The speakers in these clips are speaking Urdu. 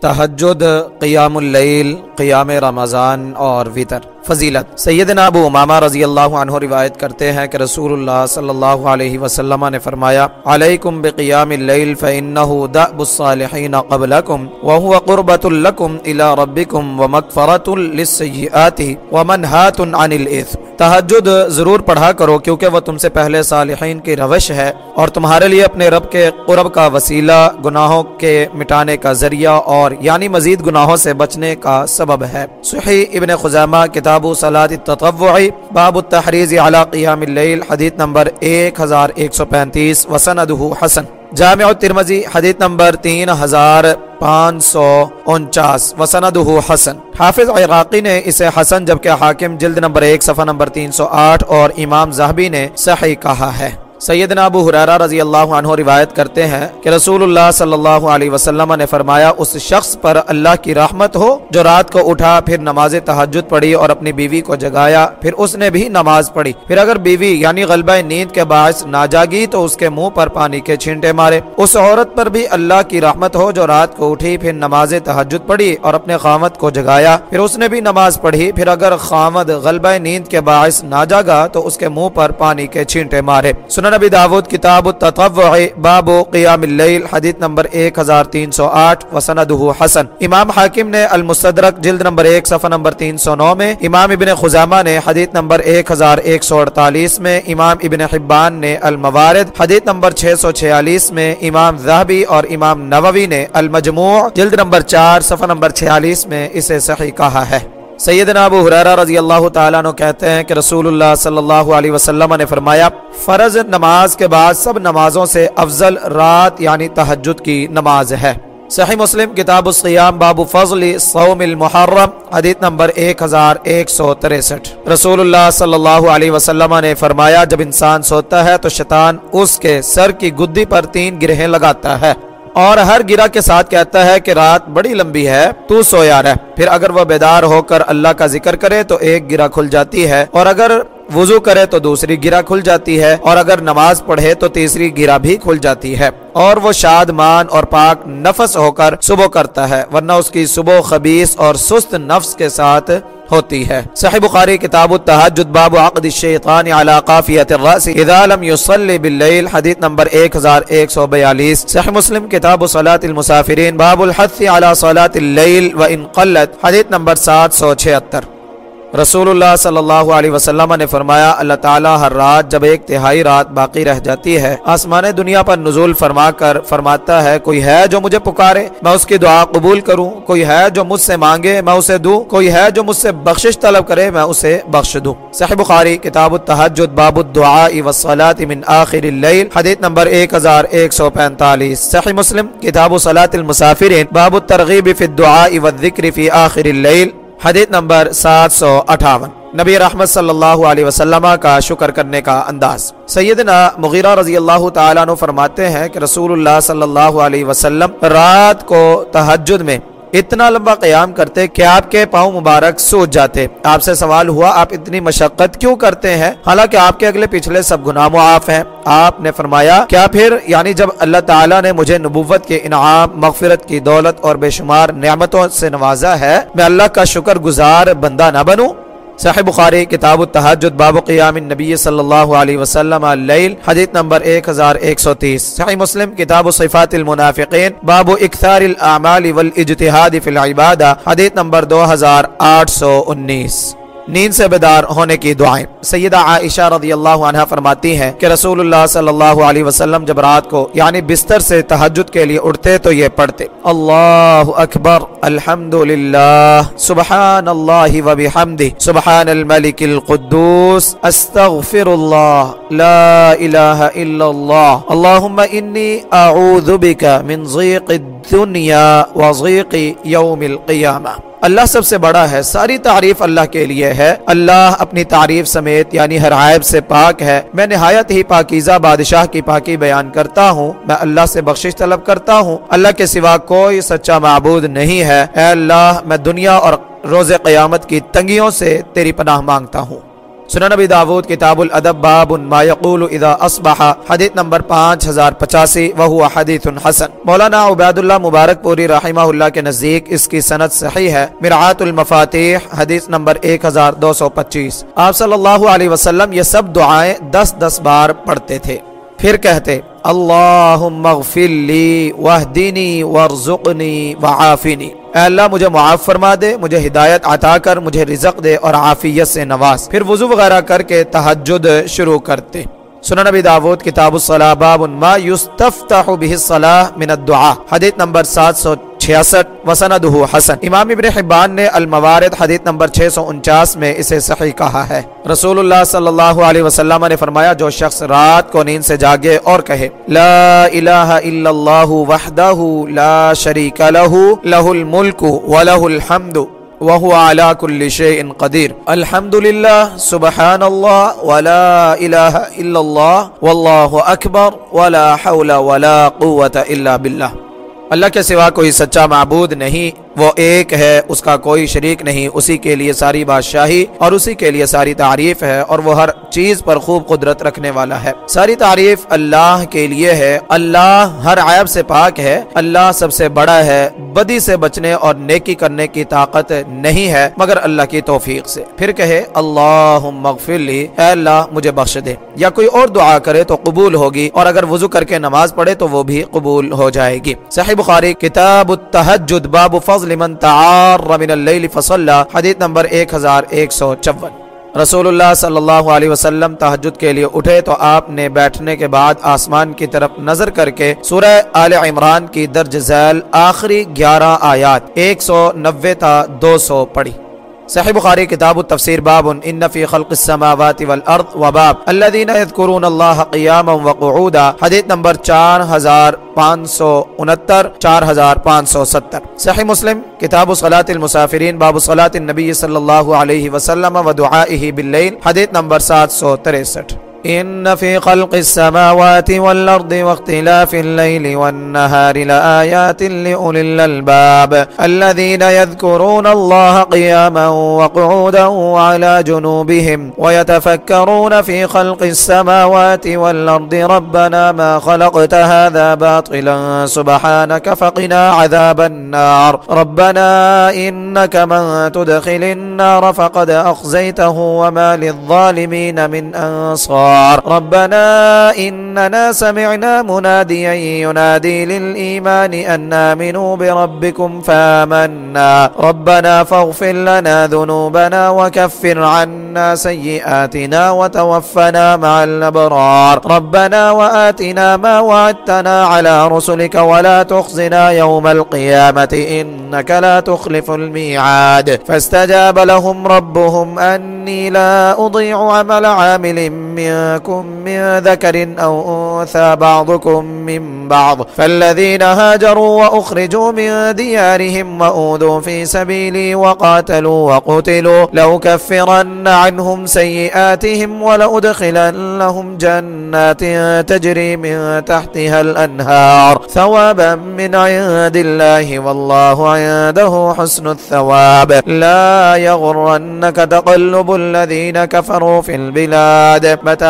تحجد قیام اللیل قیام رمضان اور وطر۔ فضیلت۔ سیدنا ابو امامہ رضی اللہ عنہ روایت کرتے ہیں کہ رسول اللہ صلی اللہ علیہ وسلم نے فرمایا، علیکم بقیام اللیل فإنه دأب الصالحین قبلکم وهو قربت لکم الى ربکم ومغفرت للسیئات ومنہات عن الاثم تحجد ضرور پڑھا کرو کیونکہ وہ تم سے پہلے صالحین کی روش ہے اور تمہارے لیے اپنے رب کے قرب کا وسیلہ گناہوں کے مٹانے کا ذریعہ اور یعنی مزید گناہوں سے بچنے کا سبب ہے۔ صحیح ابن خزامہ کتاب صلاة التطوعی باب التحریز علی قیام اللیل حدیث نمبر 1135 وسندہ حسن. جامع الترمذی، حدیث نمبر تین ہزار پانچ سو انچاس وسندہ حسن. حافظ عراقی نے اسے حسن جبکہ حاکم، جلد نمبر ایک، صفحہ نمبر تین سو آٹھ، اور امام زہبی نے صحیح کہا ہے۔ سیدنا ابو حریرہ رضی اللہ عنہ روایت کرتے ہیں کہ رسول اللہ صلی اللہ علیہ وسلم نے فرمایا، اس شخص پر اللہ کی رحمت ہو، جو رات کو اٹھا، پھر نماز تحجد پڑھی اور اپنی بیوی کو جگایا، پھر اس نے بھی نماز پڑھی۔ پھر اگر بیوی یعنی غلبہ نیند کے باعث نہ جاگی تو اس کے منہ پر پانی کے چھینٹے مارے۔ اس عورت پر بھی اللہ کی رحمت ہو، جو رات کو اٹھی، پھر نماز تحجد پڑھی اور اپنے خامد کو جگایا۔ پھر اس نے بھی نماز پڑھی۔ پھر اگر خامد غلبہ نیند کے باعث نہ جاگا تو اس کے منہ پر پانی کے چھینٹے مارے۔ سنن نبی داود، کتاب التطوع، باب قیام اللیل، حدیث نمبر 1308 وسندہ حسن۔ امام حاکم نے المستدرک جلد نمبر 1 صفحہ نمبر 309 میں امام ابن خزامہ نے حدیث نمبر 1148 میں امام ابن حبان نے الموارد، حدیث نمبر 646 میں امام ذہبی اور امام نووی نے المجموع، جلد نمبر 4 صفحہ نمبر 46 میں اسے صحیح کہا ہے۔ سیدنا ابو حریرہ رضی اللہ تعالیٰ عنہ کہتے ہیں کہ رسول اللہ صلی اللہ علیہ وسلم نے فرمایا، فرض نماز کے بعد سب نمازوں سے افضل رات یعنی تحجد کی نماز ہے۔ صحیح مسلم، کتاب الصیام، باب فضل صوم المحرم، حدیث نمبر 1163 رسول اللہ صلی اللہ علیہ وسلم نے فرمایا، جب انسان سوتا ہے تو شیطان اس کے سر کی گدی پر تین گرہیں لگاتا ہے۔ اور ہر گرہ کے ساتھ کہتا ہے کہ رات بڑی لمبی ہے، تو سویا رہ۔ پھر اگر وہ بیدار ہو کر اللہ کا ذکر کرے تو ایک گرہ کھل جاتی ہے، اور اگر وضو کرے تو دوسری گرہ کھل جاتی ہے، اور اگر نماز پڑھے تو تیسری گرہ بھی کھل جاتی ہے۔ اور وہ شاد مان اور پاک نفس ہو کر صبح کرتا ہے، ورنہ اس کی صبح خبیص اور سست نفس کے ساتھ ہوتی ہے۔ صحیح بخاری کتاب التحجد باب عقد الشیطان علی قافیت الرأس، اذا لم يصلی باللیل، حدیث نمبر 1142 صحیح مسلم کتاب صلاة المسافرین، باب الحث علی صلاة اللیل، وان قلت، حدیث نمبر 776 رسول اللہ صلی اللہ علیہ وسلم نے فرمایا، اللہ تعالیٰ ہر رات جب ایک تہائی رات باقی رہ جاتی ہے، آسمان دنیا پر نزول فرما کر فرماتا ہے، کوئی ہے جو مجھے پکارے، میں اس کی دعا قبول کروں، کوئی ہے جو مجھ سے مانگے، میں اسے دوں، کوئی ہے جو مجھ سے بخشش طلب کرے، میں اسے بخش دوں۔ صحیح بخاری، کتاب التحجد، باب الدعاء والصلاة من آخر اللیل، حدیث نمبر 1145 صحیح مسلم، کتاب صلاة المسافرین، باب الترغیب فی الدعاء والذکر فی آخر اللیل۔ حدیث نمبر سات سو اٹھاون۔ نبی رحمت صلی اللہ علیہ وسلم کا شکر کرنے کا انداز۔ سیدنا مغیرہ رضی اللہ تعالیٰ عنہ فرماتے ہیں کہ رسول اللہ صلی اللہ علیہ وسلم رات کو تحجد میں اتنا لمبا قیام کرتے کہ آپ کے پاؤں مبارک سوچ جاتے۔ آپ سے سوال ہوا، آپ اتنی مشقت کیوں کرتے ہیں؟ حالانکہ آپ کے اگلے پچھلے سب گناہ معاف ہیں۔ آپ نے فرمایا، کیا پھر؟ یعنی جب اللہ تعالیٰ نے مجھے نبوت کے انعام، مغفرت کی دولت اور بے شمار نعمتوں سے نوازا ہے، میں اللہ کا شکر گزار بندہ نہ بنوں؟ صحیح بخاری، کتاب التحجد باب قیام النبی صلی اللہ علیہ وسلم اللیل حدیث نمبر 1130 صحیح مسلم، کتاب صفات المنافقین، باب اکثار الاعمال والاجتہاد فی العبادہ، حدیث نمبر 2819 نیند سے بیدار ہونے کی دعائیں۔ سیدہ عائشہ رضی اللہ عنہ فرماتی ہیں کہ رسول اللہ صلی اللہ علیہ وسلم جب رات کو یعنی بستر سے تحجد کے لیے اٹھتے تو یہ پڑھتے، اللہ اکبر الحمد للہ سبحان اللہ و سبحان الملک القدوس استغفر اللہ لا الہ الا اللہ، اللہم انی اعوذ بک من ضیق الدنیا و ضیق یوم القیامہ۔ اللہ سب سے بڑا ہے، ساری تعریف اللہ کے لیے ہے۔ اللہ اپنی تعریف سمیت یعنی ہر عائب سے پاک ہے۔ میں نہایت ہی پاکیزہ بادشاہ کی پاکی بیان کرتا ہوں۔ میں اللہ سے بخشش طلب کرتا ہوں۔ اللہ کے سوا کوئی سچا معبود نہیں ہے۔ اے اللہ، میں دنیا اور روز قیامت کی تنگیوں سے تیری پناہ مانگتا ہوں۔ سنن ابی داود کتاب الادب باب ما یقول اذا اصبح، حدیث نمبر 5085 وہو حدیث حسن۔ مولانا عبید اللہ مبارک پوری رحمہ اللہ کے نزدیک اس کی سند صحیح ہے مرعات المفاتیح، حدیث نمبر ایک ہزار دو سو پچیس۔ آپ صلی اللہ علیہ وسلم یہ سب دعائیں دس دس بار پڑھتے تھے۔ پھر کہتے اللہم اغفر لی وحدینی ورزقنی وعافینی اے اللہ، مجھے معاف فرما دے، مجھے ہدایت عطا کر، مجھے رزق دے اور عافیت سے نواز۔ پھر وضو وغیرہ کر کے تحجد شروع کرتے۔ سنن نبی داود، کتاب الصلاح، باب ما یستفتح به الصلاح من الدعاء۔ حدیث نمبر سات سو چھیاسٹھ، وسندہ حسن۔ امام ابن حبان نے الموارد حدیث نمبر 649 میں اسے صحیح کہا ہے۔ رسول اللہ صلی اللہ علیہ وسلم نے فرمایا، جو شخص رات کو نیند سے جاگے اور کہے، لا الہ الا اللہ وحدہ لا شریک لہ لہ الملک ولہ الحمد وهو على كل شيء قدير الحمد لله سبحان الله ولا إله إلا الله والله أكبر ولا حول ولا قوة إلا بالله اللہ کے سوا کوئی سچا معبود نہیں وہ ایک ہے، اس کا کوئی شریک نہیں، اسی کے لیے ساری بادشاہی اور اسی کے لیے ساری تعریف ہے اور وہ ہر چیز پر خوب قدرت رکھنے والا ہے۔ ساری تعریف اللہ کے لیے ہے۔ اللہ ہر عیب سے پاک ہے۔ اللہ سب سے بڑا ہے۔ بدی سے بچنے اور نیکی کرنے کی طاقت نہیں ہے۔ مگر اللہ کی توفیق سے۔ پھر کہے اللہ مغفر لی۔ اے اللہ، مجھے بخش دے۔ یا کوئی اور دعا کرے تو قبول ہوگی۔ اور اگر وضو کر کے نماز پڑھے تو وہ بھی قبول ہو جائے گی۔ صحیح بخاری، کتاب التحجد باب فضل فضل لمن تعار من اللیل فصلى حدیث نمبر 1154 رسول اللہ صلی اللہ علیہ وسلم تحجد کے لیے اٹھے تو آپ نے بیٹھنے کے بعد آسمان کی طرف نظر کر کے سورہ آل عمران کی درج ذیل آخری گیارہ آیات ایک سو نوے تا دو سو پڑھی۔ صحیح بخاری کتاب التفسیر باب ان فی خلق السماوات والارض وباب الذين يذكرون الله قياما وقعودا حدیث نمبر 4569 4570 صحیح مسلم، کتاب صلاة المسافرین، باب صلاة النبی صلی اللہ علیہ وسلم ودعائه بالليل حدیث نمبر 763 إن في خلق السماوات والأرض واختلاف الليل والنهار لآيات لأولي الألباب الذين يذكرون الله قياما وقعودا وعلى جنوبهم ويتفكرون في خلق السماوات والأرض ربنا ما خلقت هذا باطلا سبحانك فقنا عذاب النار ربنا إنك من تدخل النار فقد أخزيته وما للظالمين من أنصار الأبرار ربنا إننا سمعنا مناديا ينادي للإيمان أن آمنوا بربكم فآمنا. ربنا فاغفر لنا ذنوبنا وكفر عنا سيئاتنا وتوفنا مع الأبرار. ربنا وآتنا ما وعدتنا على رسلك ولا تخزنا يوم القيامة إنك لا تخلف الميعاد. فاستجاب لهم ربهم أني لا أضيع عمل عامل من منكم من ذكر أو أنثى بعضكم من بعض فالذين هاجروا وأخرجوا من ديارهم وأوذوا في سبيلي وقاتلوا وقتلوا لو كفرن عنهم سيئاتهم ولأدخلن لهم جنات تجري من تحتها الأنهار ثوابا من عند الله والله عنده حسن الثواب لا يغرنك تقلب الذين كفروا في البلاد متى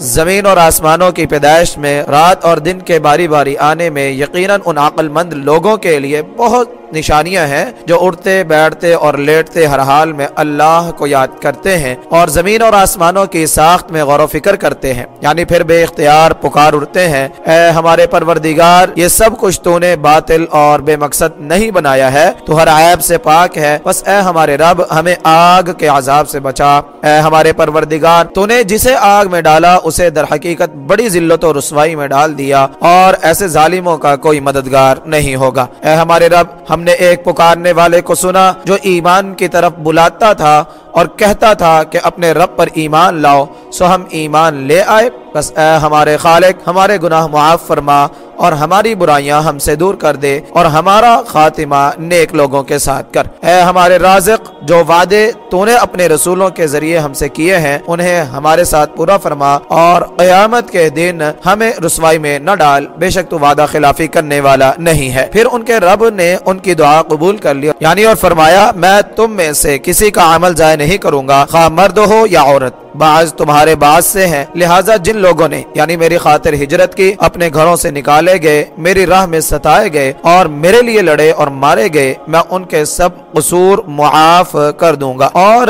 زمین اور آسمانوں کی پیدائش میں، رات اور دن کے باری باری آنے میں یقیناً ان عقل مند لوگوں کے لیے بہت نشانیاں ہیں جو اڑتے بیٹھتے اور لیٹتے ہر حال میں اللہ کو یاد کرتے ہیں اور زمین اور آسمانوں کی ساخت میں غور و فکر کرتے ہیں۔ یعنی پھر بے اختیار پکار اڑتے ہیں، اے ہمارے پروردگار، یہ سب کچھ تو نے باطل اور بے مقصد نہیں بنایا ہے، تو ہر عیب سے پاک ہے۔ بس اے ہمارے رب، ہمیں آگ کے عذاب سے بچا۔ اے ہمارے پروردگار، تو نے جسے آگ میں ڈالا اسے در حقیقت بڑی ذلت و رسوائی میں ڈال دیا اور ایسے ظالموں کا کوئی مددگار نہیں ہوگا۔ اے ہمارے رب، ہم نے ایک پکارنے والے کو سنا جو ایمان کی طرف بلاتا تھا اور کہتا تھا کہ اپنے رب پر ایمان لاؤ، سو ہم ایمان لے آئے۔ بس اے ہمارے خالق، ہمارے گناہ معاف فرما اور ہماری برائیاں ہم سے دور کر دے اور ہمارا خاتمہ نیک لوگوں کے ساتھ کر۔ اے ہمارے رازق، جو وعدے تو نے اپنے رسولوں کے ذریعے ہم سے کیے ہیں، انہیں ہمارے ساتھ پورا فرما اور قیامت کے دن ہمیں رسوائی میں نہ ڈال۔ بے شک تو وعدہ خلافی کرنے والا نہیں ہے۔ پھر ان کے رب نے ان کی دعا قبول کر لیا یعنی اور فرمایا، میں تم میں سے کسی کا عمل ضائع نہیں کروں گا۔ خواہ مرد ہو یا عورت، بعض تمہارے بعض سے ہیں۔ لہٰذا جن لوگوں نے یعنی میری خاطر ہجرت کی، اپنے گھروں سے نکالے گئے، میری راہ میں ستائے گئے اور میرے لیے لڑے اور مارے گئے، میں ان کے سب قصور معاف کر دوں گا۔ اور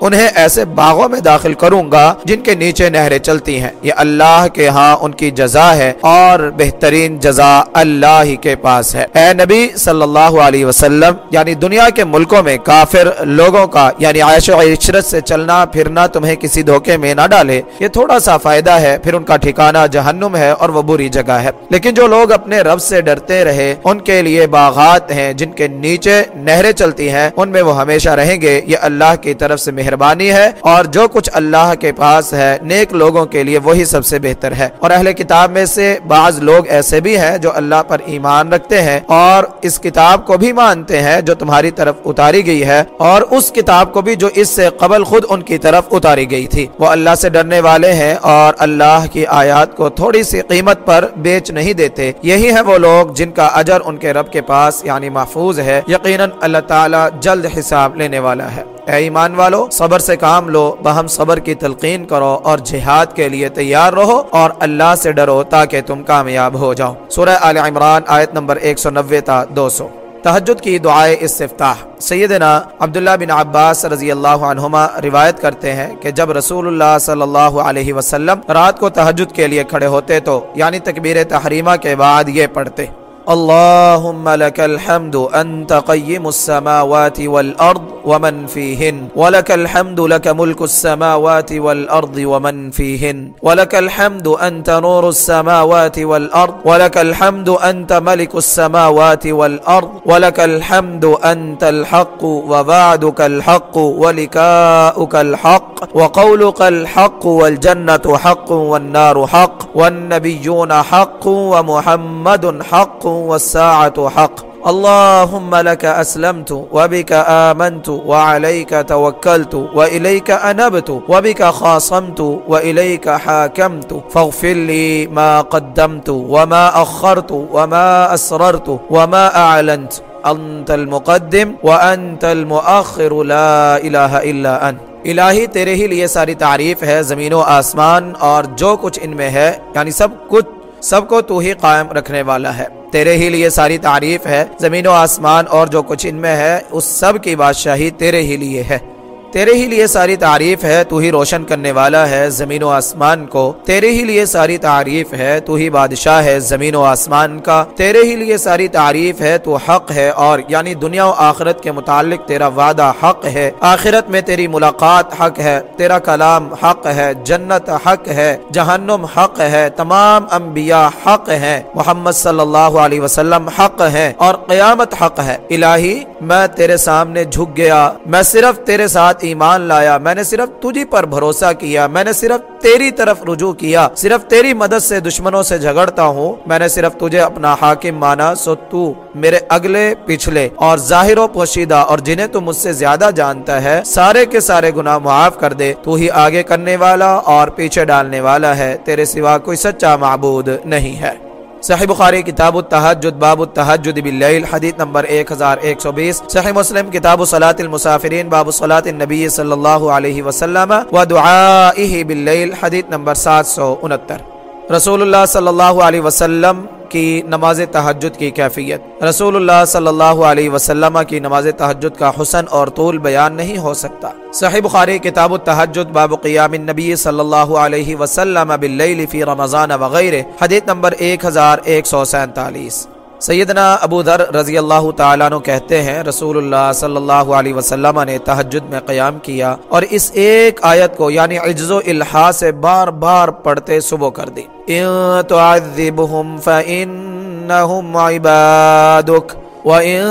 انہیں ایسے باغوں میں داخل کروں گا جن کے نیچے نہریں چلتی ہیں۔ یہ اللہ کے ہاں ان کی جزا ہے اور بہترین جزا اللہ ہی کے پاس ہے۔ اے نبی صلی اللہ علیہ وسلم یعنی دنیا کے ملکوں میں کافر لوگوں کا یعنی عائش و عشرت سے چلنا پھرنا تمہیں کسی دھوکے میں نہ ڈالے۔ یہ تھوڑا سا فائدہ ہے، پھر ان کا ٹھکانہ جہنم ہے اور وہ بری جگہ ہے۔ لیکن جو لوگ اپنے رب سے ڈرتے رہے، ان کے لیے باغات ہیں جن کے نیچے نہریں چلتی ہیں، ان میں وہ ہمیشہ رہیں گے۔ یہ اللہ کی طرف سے مہربانی ہے اور جو کچھ اللہ کے پاس ہے، نیک لوگوں کے لیے وہی سب سے بہتر ہے۔ اور اہل کتاب میں سے بعض لوگ ایسے بھی ہیں جو اللہ پر ایمان رکھتے ہیں اور اس کتاب کو بھی مانتے ہیں جو تمہاری طرف اتاری گئی ہے اور اس کتاب کو بھی جو اس سے قبل خود ان کی طرف اتاری گئی تھی۔ وہ اللہ سے ڈرنے والے ہیں اور اللہ کی آیات کو تھوڑی سی قیمت پر بیچ نہیں دیتے۔ یہی ہے وہ لوگ جن کا اجر ان کے رب کے پاس یعنی محفوظ ہے۔ یقیناً اللہ تعالی جلد حساب لینے والا ہے۔ اے ایمان والو، صبر سے کام لو، بہم صبر کی تلقین کرو اور جہاد کے لیے تیار رہو اور اللہ سے ڈرو تاکہ تم کامیاب ہو جاؤ۔ سورہ آل عمران آیت نمبر 190 تا 200 تہجد کی دعائے استفتاح۔ سیدنا عبداللہ بن عباس رضی اللہ عنہما روایت کرتے ہیں کہ جب رسول اللہ صلی اللہ علیہ وسلم رات کو تہجد کے لیے کھڑے ہوتے تو یعنی تکبیر تحریمہ کے بعد یہ پڑھتے۔ اللهم لك الحمد أنت قيم السماوات والأرض ومن فيهن. ولك الحمد لك ملك السماوات والأرض ومن فيهن. ولك الحمد أنت نور السماوات والأرض. ولك الحمد أنت ملك السماوات والأرض. ولك الحمد أنت الحق وبعدك الحق ولكاؤك الحق. وقولك الحق والجنة حق والنار حق والنبيون حق ومحمد حق. والساعة حق. اللهم لك أسلمت وبك آمنت وعليك توكلت وإليك أنبت وبك خاصمت وإليك حاكمت. فاغفر لي ما قدمت وما أخرت وما أسررت وما أعلنت. أنت المقدم وأنت المؤخر. لا إله إلا أنت. الہی تیرے ہی لیے ساری تعریف ہے زمین و آسمان اور جو کچھ ان میں ہے یعنی سب کچھ سب کو تو ہی قائم رکھنے والا ہے۔ تیرے ہی لیے ساری تعریف ہے۔ زمین و آسمان اور جو کچھ ان میں ہے، اس سب کی بادشاہی تیرے ہی لیے ہے۔ تیرے ہی لیے ساری تعریف ہے، تو ہی روشن کرنے والا ہے زمین و آسمان کو۔ تیرے ہی لیے ساری تعریف ہے، تو ہی بادشاہ ہے زمین و آسمان کا۔ تیرے ہی لیے ساری تعریف ہے، تو حق ہے۔ اور یعنی دنیا و آخرت کے متعلق تیرا وعدہ حق ہے۔ آخرت میں تیری ملاقات حق ہے، تیرا کلام حق ہے، جنت حق ہے، جہنم حق ہے، تمام انبیاء حق ہے محمد صلی اللہ علیہ وسلم حق ہے اور قیامت حق ہے۔ الہی میں تیرے سامنے جھک گیا، میں صرف تیرے ساتھ ایمان لایا، میں نے صرف تجھی پر بھروسہ کیا، میں نے صرف تیری طرف رجوع کیا، صرف تیری مدد سے دشمنوں سے جھگڑتا ہوں، میں نے صرف تجھے اپنا حاکم مانا، سو تو میرے اگلے پچھلے اور ظاہر و پوشیدہ اور جنہیں تو مجھ سے زیادہ جانتا ہے، سارے کے سارے گناہ معاف کر دے، تو ہی آگے کرنے والا اور پیچھے ڈالنے والا ہے، تیرے سوا کوئی سچا معبود نہیں ہے۔ صحیح بخاری کتاب التحجد، باب التحجد باللیل، حدیث نمبر 1120 صحیح مسلم کتاب صلاة المسافرین، باب صلاة النبی صلی اللہ علیہ وسلم و دعائه باللیل، حدیث نمبر 769 رسول اللہ صلی اللہ علیہ وسلم کی نماز تحجد کی کیفیت۔ رسول اللہ صلی اللہ علیہ وسلم کی نماز تحجد کا حسن اور طول بیان نہیں ہو سکتا۔ صحیح بخاری کتاب التحجد باب قیام النبی صلی اللہ علیہ وسلم باللیل فی رمضان وغیرہ حدیث نمبر 1147 سیدنا ابو ذر رضی اللہ تعالیٰ عنہ کہتے ہیں، رسول اللہ صلی اللہ علیہ وسلم نے تحجد میں قیام کیا اور اس ایک آیت کو یعنی عجز و الحا سے بار بار پڑھتے صبح کر دی۔ ان تعذبهم فإنهم عبادك وَإِن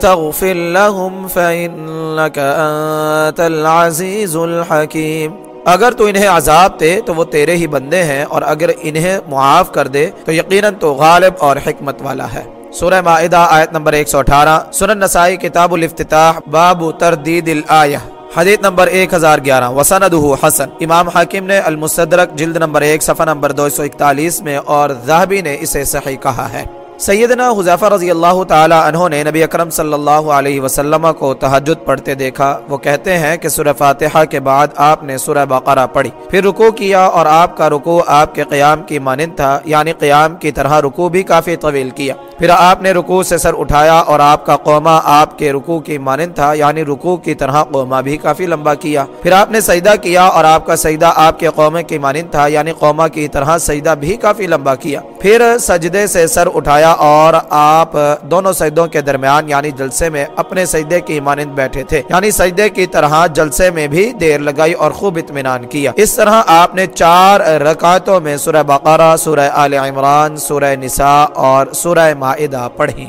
تَغْفِرْ لَهُمْ فَإِنَّكَ أَنْتَ الْعَزِيزُ الْحَكِيمُ اگر تو انہیں عذاب دے تو وہ تیرے ہی بندے ہیں، اور اگر انہیں معاف کر دے تو یقیناً تو غالب اور حکمت والا ہے۔ سورہ معاہدہ آیت نمبر 118 سنن نسائی کتاب الافتتاح، باب تردید الآیہ، حدیث نمبر 1011 وسندہ حسن۔ امام حاکم نے المصدرک جلد نمبر 1 صفحہ نمبر 241 میں اور ذہبی نے اسے صحیح کہا ہے۔ سیدنا حذیفہ رضی اللہ تعالی عنہ نے نبی اکرم صلی اللہ علیہ وسلم کو تحجد پڑھتے دیکھا۔ وہ کہتے ہیں کہ سورہ فاتحہ کے بعد آپ نے سورہ بقرہ پڑھی۔ پھر رکو کیا اور آپ کا رکو آپ کے قیام کی مانند تھا یعنی قیام کی طرح رکو بھی کافی طویل کیا۔ پھر آپ نے رکو سے سر اٹھایا اور آپ کا قومہ آپ کے رکو کی مانند تھا یعنی رکو کی طرح قومہ بھی کافی لمبا کیا۔ پھر آپ نے سجدہ کیا اور آپ کا سجدہ آپ کے قومے کی مانند تھا یعنی قومہ کی طرح سجدہ بھی کافی لمبا کیا۔ پھر سجدے سے سر اٹھایا اور آپ دونوں سجدوں کے درمیان یعنی جلسے میں اپنے سجدے کی مانند بیٹھے تھے۔ یعنی سجدے کی طرح جلسے میں بھی دیر لگائی اور خوب اطمینان کیا۔ اس طرح آپ نے چار رکعتوں میں سورہ بقرہ، سورہ آل عمران، سورہ نساء اور سورہ معدہ پڑھی۔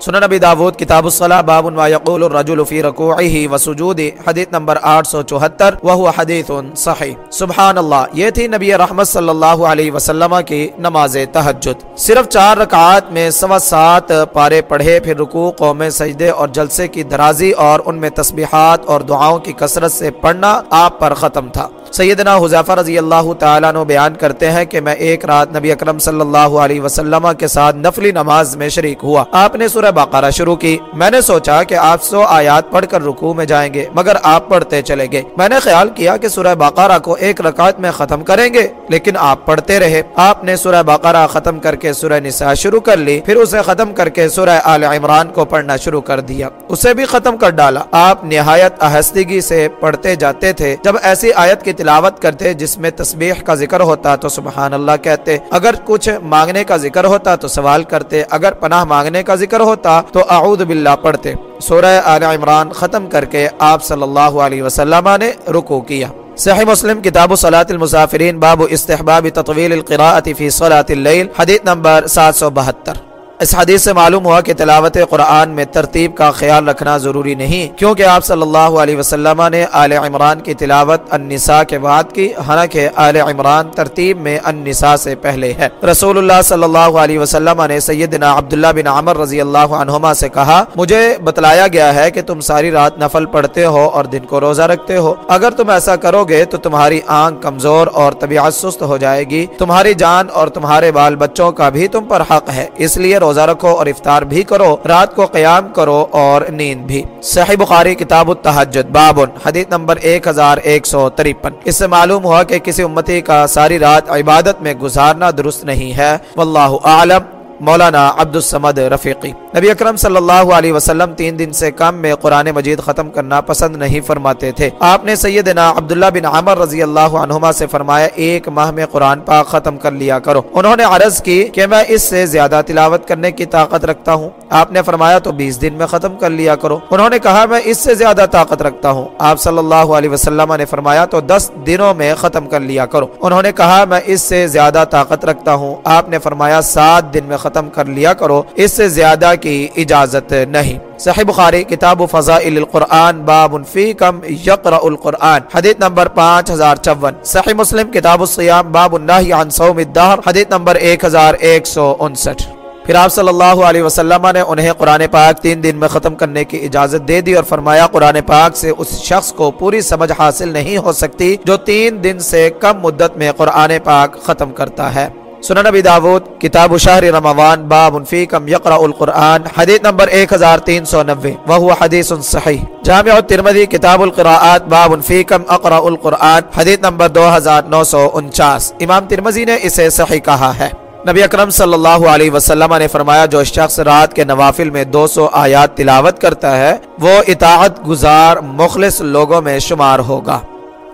سنن نبی داود، کتاب الصلاح، باب و یقول الرجل فی رکوعه و سجود، حدیث نمبر 874 وهو حدیث صحیح۔ سبحان اللہ یہ تھی نبی رحمت صلی اللہ علیہ وسلم کی نماز تہجد۔ صرف چار رکعات میں سوا سات پارے پڑھے، پھر رکوع، قوم سجدے اور جلسے کی درازی اور ان میں تسبیحات اور دعاؤں کی کثرت سے پڑھنا آپ پر ختم تھا۔ سیدنا حذیفہ رضی اللہ تعالیٰ عنہ بیان کرتے ہیں کہ میں ایک رات نبی اکرم صلی اللہ علیہ وسلم کے ساتھ نفلی نماز میں شریک ہوا۔ آپ نے سورہ بقرہ شروع کی۔ میں نے سوچا کہ آپ سو آیات پڑھ کر رکوع میں جائیں گے، مگر آپ پڑھتے چلے گئے۔ میں نے خیال کیا کہ سورہ بقرہ کو ایک رکعت میں ختم کریں گے، لیکن آپ پڑھتے رہے۔ آپ نے سورہ بقرہ ختم کر کے سورہ نساء شروع کر لی، پھر اسے ختم کر کے سورہ آل عمران کو پڑھنا شروع کر دیا۔ اسے بھی ختم کر ڈالا۔ آپ نہایت اہستگی سے پڑھتے جاتے تھے۔ جب ایسی آیت کی تلاوت کرتے جس میں تسبیح کا ذکر ہوتا تو سبحان اللہ کہتے۔ اگر کچھ مانگنے کا ذکر ہوتا تو سوال کرتے۔ اگر پناہ مانگنے کا ذکر ہوتا تو اعوذ باللہ پڑھتے۔ سورہ آل عمران ختم کر کے آپ صلی اللہ علیہ وسلم نے رکو کیا۔ صحیح مسلم کتاب و صلاة المسافرین باب استحباب تطویل القراءة فی صلاة اللیل، حدیث نمبر سات سو بہتر۔ اس حدیث سے معلوم ہوا کہ تلاوت قرآن میں ترتیب کا خیال رکھنا ضروری نہیں، کیونکہ آپ صلی اللہ علیہ وسلم نے آل عمران کی تلاوت النساء کے بعد کی، حالانکہ آل عمران ترتیب میں النساء سے پہلے ہے۔ رسول اللہ صلی اللہ علیہ وسلم نے سیدنا عبداللہ بن عمر رضی اللہ عنہما سے کہا، مجھے بتلایا گیا ہے کہ تم ساری رات نفل پڑھتے ہو اور دن کو روزہ رکھتے ہو۔ اگر تم ایسا کرو گے تو تمہاری آنکھ کمزور اور طبیعت سست ہو جائے گی۔ تمہاری جان اور تمہارے بال بچوں کا بھی تم پر حق ہے، اس لیے روزہ رکھو اور افطار بھی کرو، رات کو قیام کرو اور نیند بھی۔ صحیح بخاری، کتاب التحجد، بابن، حدیث نمبر 1153 اس سے معلوم ہوا کہ کسی امتی کا ساری رات عبادت میں گزارنا درست نہیں ہے۔ واللہ اعلم۔ مولانا عبد السمد رفیقی۔ نبی اکرم صلی اللہ علیہ وسلم تین دن سے کم میں قرآن مجید ختم کرنا پسند نہیں فرماتے تھے۔ آپ نے سیدنا عبداللہ بن عمر رضی اللہ عنہما سے فرمایا، ایک ماہ میں قرآن پاک ختم کر لیا کرو۔ انہوں نے عرض کی کہ میں اس سے زیادہ تلاوت کرنے کی طاقت رکھتا ہوں۔ آپ نے فرمایا، تو بیس دن میں ختم کر لیا کرو۔ انہوں نے کہا، میں اس سے زیادہ طاقت رکھتا ہوں۔ آپ صلی اللہ علیہ وسلم نے فرمایا، تو دس دنوں میں ختم کر لیا کرو۔ انہوں نے کہا، میں اس سے زیادہ طاقت رکھتا ہوں۔ آپ نے فرمایا، سات دن میں ختم ختم کر لیا کرو، اس سے زیادہ کی اجازت نہیں۔ صحیح بخاری، کتاب فضائل القرآن، باب فی کم یقرأ القرآن، حدیث نمبر پانچ ہزار چون۔ صحیح مسلم، کتاب الصیام، باب النہی عن صوم الدہر، حدیث نمبر ایک ہزار ایک سو انسٹھ۔ پھر آپ صلی اللہ علیہ وسلم نے انہیں قرآن پاک تین دن میں ختم کرنے کی اجازت دے دی اور فرمایا، قرآن پاک سے اس شخص کو پوری سمجھ حاصل نہیں ہو سکتی جو تین دن سے کم مدت میں قرآن پاک ختم کرتا ہے۔ سنن نبی داود، کتاب شہر رمضان، باب فی کم یقرأ القرآن، حدیث نمبر 1390 وہو حدیث صحیح۔ جامع الترمذی، کتاب القراءات، باب فی کم اقرأ القرآن، حدیث نمبر 2949 امام ترمذی نے اسے صحیح کہا ہے۔ نبی اکرم صلی اللہ علیہ وسلم نے فرمایا، جو شخص رات کے نوافل میں دو سو آیات تلاوت کرتا ہے، وہ اطاعت گزار مخلص لوگوں میں شمار ہوگا۔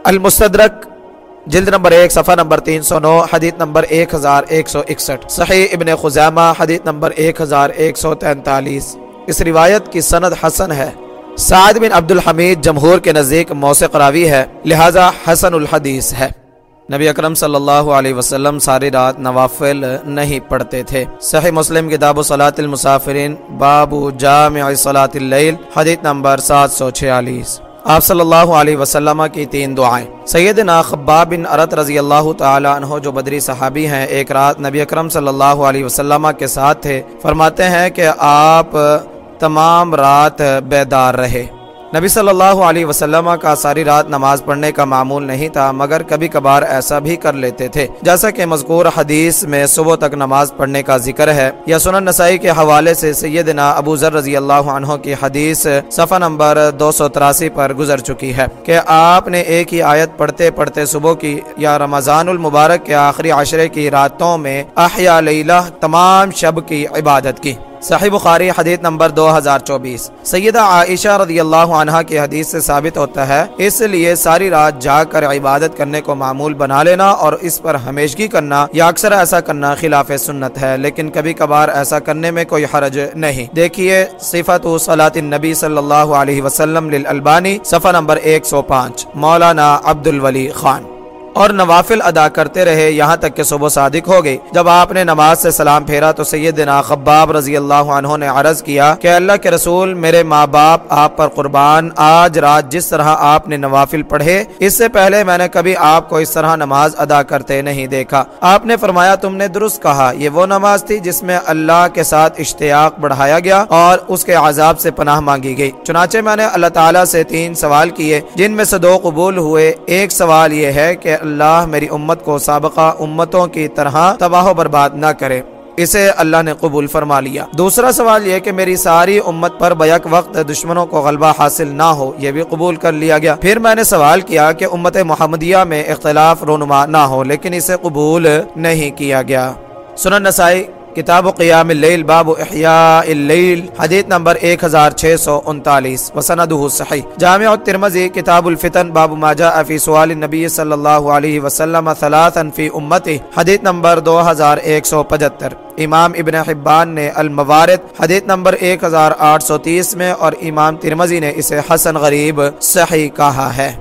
المستدرک جلد نمبر ایک، صفحہ نمبر تین سو نو، حدیث نمبر ایک ہزار ایک سو اکسٹھ۔ صحیح ابن خزامہ حدیث نمبر ایک ہزار ایک سو تینتالیس۔ اس روایت کی سند حسن ہے۔ سعد بن عبد الحمید جمہور کے نزدیک موسیق راوی ہے۔ لہذا حسن الحدیث ہے۔ نبی اکرم صلی اللہ علیہ وسلم ساری رات نوافل نہیں پڑھتے تھے۔ صحیح مسلم کتاب و صلاة المسافرین، باب جامع صلاة اللیل، حدیث نمبر سات سو چھیالیس۔ آپ صلی اللہ علیہ وسلم کی تین دعائیں۔ سیدنا خباب بن عرت رضی اللہ تعالی عنہ جو بدری صحابی ہیں، ایک رات نبی اکرم صلی اللہ علیہ وسلم کے ساتھ تھے، فرماتے ہیں کہ آپ تمام رات بیدار رہے۔ نبی صلی اللہ علیہ وسلم کا ساری رات نماز پڑھنے کا معمول نہیں تھا، مگر کبھی کبھار ایسا بھی کر لیتے تھے۔ جیسا کہ مذکور حدیث میں صبح تک نماز پڑھنے کا ذکر ہے، یا سنن نسائی کے حوالے سے سیدنا ابو ذر رضی اللہ عنہ کی حدیث صفحہ نمبر دو سو تراسی پر گزر چکی ہے کہ آپ نے ایک ہی آیت پڑھتے پڑھتے صبح کی یا رمضان المبارک کے آخری عشرے کی راتوں میں احیاء لیلہ تمام شب کی عبادت کی۔ صحیح بخاری حدیث نمبر دو ہزار چوبیس۔ سیدہ عائشہ رضی اللہ عنہ کی حدیث سے ثابت ہوتا ہے، اس لیے ساری رات جا کر عبادت کرنے کو معمول بنا لینا اور اس پر ہمیشگی کرنا، یا اکثر ایسا کرنا خلاف سنت ہے، لیکن کبھی کبھار ایسا کرنے میں کوئی حرج نہیں۔ دیکھیے صفت و صلاۃ النبی صلی اللہ علیہ وسلم للالبانی، صفحہ نمبر ایک سو پانچ، مولانا عبد الولی خان۔ اور نوافل ادا کرتے رہے، یہاں تک کہ صبح صادق ہو گئی جب آپ نے نماز سے سلام پھیرا تو سیدنا خباب رضی اللہ عنہ نے عرض کیا کہ اللہ کے رسول، میرے ماں باپ، آپ پر قربان، آج رات جس طرح آپ نے نوافل پڑھے، اس سے پہلے میں نے کبھی آپ کو اس طرح نماز ادا کرتے نہیں دیکھا۔ آپ نے فرمایا، تم نے درست کہا، یہ وہ نماز تھی جس میں اللہ کے ساتھ اشتیاق بڑھایا گیا اور اس کے عذاب سے پناہ مانگی گئی۔ چنانچہ میں نے اللہ تعالیٰ سے تین سوال کیے، جن میں سے دو قبول ہوئے۔ ایک سوال یہ ہے کہ اللہ میری امت کو سابقہ امتوں کی طرح تباہ و برباد نہ کرے۔ اسے اللہ نے قبول فرما لیا۔ دوسرا سوال یہ کہ میری ساری امت پر بیک وقت دشمنوں کو غلبہ حاصل نہ ہو، یہ بھی قبول کر لیا گیا۔ پھر میں نے سوال کیا کہ امت محمدیہ میں اختلاف رونما نہ ہو، لیکن اسے قبول نہیں کیا گیا۔ سنن نسائی کتاب و قیام اللیل، باب احیاء اللیل، حدیث نمبر 1639 وسندہ صحیح۔ جامع الترمذی، کتاب الفتن، باب ما جاء فی سوال النبی صلی اللہ علیہ وسلم ثلاثا فی امتی حدیث نمبر 2175 امام ابن حبان نے الموارد، حدیث نمبر 1830 میں اور امام ترمذی نے اسے حسن غریب صحیح کہا ہے۔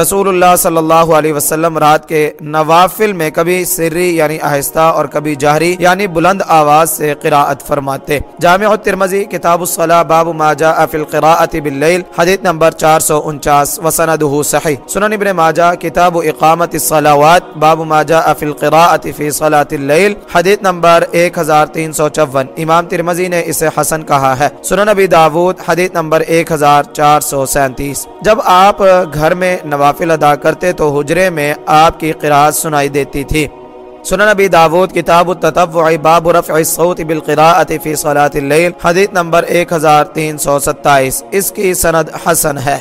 رسول اللہ صلی اللہ علیہ وسلم رات کے نوافل میں کبھی سری یعنی آہستہ اور کبھی جہری یعنی بلند آواز سے قراءت فرماتے۔ جامع الترمذی، کتاب الصلاح باب ما جاء فی القراءت باللیل، حدیث نمبر 449 وسندہ صحیح۔ سنن ابن ماجہ، کتاب اقامت الصلاوات، باب ما جاء فی القراءت فی صلاة اللیل، حدیث نمبر 1354 امام ترمذی نے اسے حسن کہا ہے۔ سنن ابی داود، حدیث نمبر 1437 جب آپ گھر میں نوافل ادا کرتے تو حجرے میں آپ کی قرآت سنائی دیتی تھی۔ سنن نبی داود کتاب التطوع، باب رفع الصوت بالقراءت فی صلاة اللیل، حدیث نمبر 1327 اس کی سند حسن ہے۔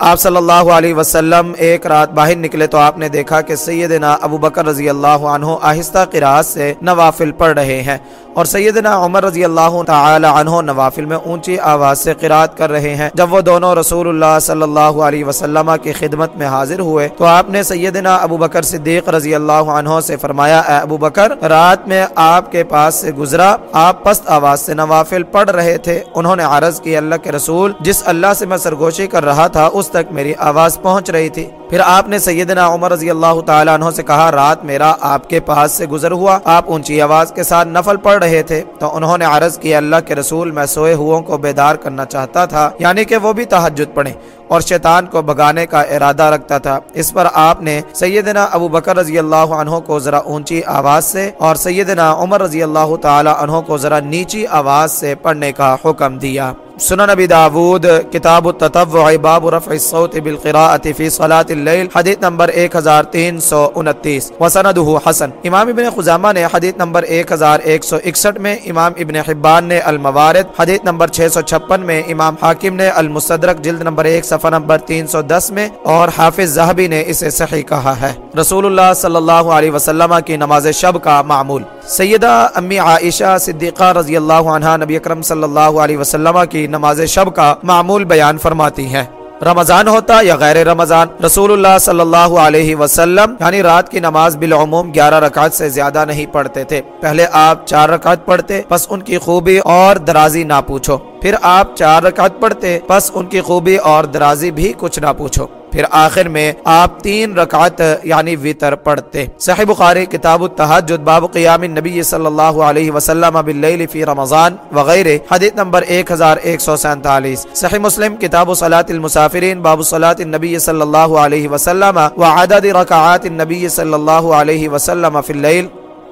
آپ صلی اللہ علیہ وسلم ایک رات باہر نکلے تو آپ نے دیکھا کہ سیدنا ابو بکر رضی اللہ عنہ آہستہ قرآن سے نوافل پڑھ رہے ہیں اور سیدنا عمر رضی اللہ تعالی عنہ نوافل میں اونچی آواز سے قرآت کر رہے ہیں۔ جب وہ دونوں رسول اللہ صلی اللہ علیہ وسلم کی خدمت میں حاضر ہوئے تو آپ نے سیدنا ابو بکر صدیق رضی اللہ عنہ سے فرمایا، اے ابو بکر، رات میں آپ کے پاس سے گزرا، آپ پست آواز سے نوافل پڑھ رہے تھے، انہوں نے عرض کی، اللہ کے رسول، جس اللہ سے میں سرگوشی کر رہا تھا، اس تک میری آواز پہنچ رہی تھی۔ پھر آپ نے سیدنا عمر رضی اللہ تعالیٰ عنہ سے کہا، رات میرا آپ کے پاس سے گزر ہوا۔ آپ اونچی آواز کے ساتھ نفل پڑھ رہے تھے۔ تو انہوں نے عرض کی اللہ کے رسول، میں سوئے ہوں کو بیدار کرنا چاہتا تھا یعنی کہ وہ بھی تحجد پڑھیں۔ اور شیطان کو بگانے کا ارادہ رکھتا تھا۔ اس پر آپ نے سیدنا ابو بکر رضی اللہ عنہ کو ذرا اونچی آواز سے اور سیدنا عمر رضی اللہ تعالی عنہ کو ذرا نیچی آواز سے پڑھنے کا حکم دیا۔ سنن نبی داود، کتاب التطوع، باب رفع الصوت بالقراءة فی صلاة اللیل، حدیث نمبر 1329 وسندہ حسن۔ امام ابن خزامہ نے حدیث نمبر 1161 میں امام ابن حبان نے الموارد، حدیث نمبر 656 میں امام حاکم نے المصدرک، جلد نمبر 1 صفحہ نمبر 310 میں اور حافظ زہبی نے اسے صحیح کہا ہے۔ رسول اللہ صلی اللہ علیہ وسلم کی نماز شب کا معمول۔ سیدہ امی عائشہ صدیقہ رضی اللہ عنہ نبی اکرم صلی اللہ علیہ وسلم کی نماز شب کا معمول بیان فرماتی ہیں۔ رمضان ہوتا یا غیر رمضان رسول اللہ صلی اللہ علیہ وسلم یعنی رات کی نماز بالعموم گیارہ رکعت سے زیادہ نہیں پڑھتے تھے۔ پہلے آپ چار رکعت پڑھتے بس ان کی خوبی اور درازی نہ پوچھو۔ پھر آپ چار رکعت پڑھتے بس ان کی خوبی اور درازی بھی کچھ نہ پوچھو۔ پھر آخر میں آپ تین رکعت یعنی ویتر پڑھتے۔ صحیح بخاری، کتاب التحجد، باب قیام النبی صلی اللہ علیہ وسلم باللیل فی رمضان وغیرہ، حدیث نمبر 1147 صحیح مسلم، کتاب صلاة المسافرین، باب صلاة النبی صلی اللہ علیہ وسلم وعدد رکعات النبی صلی اللہ علیہ وسلم فی اللیل،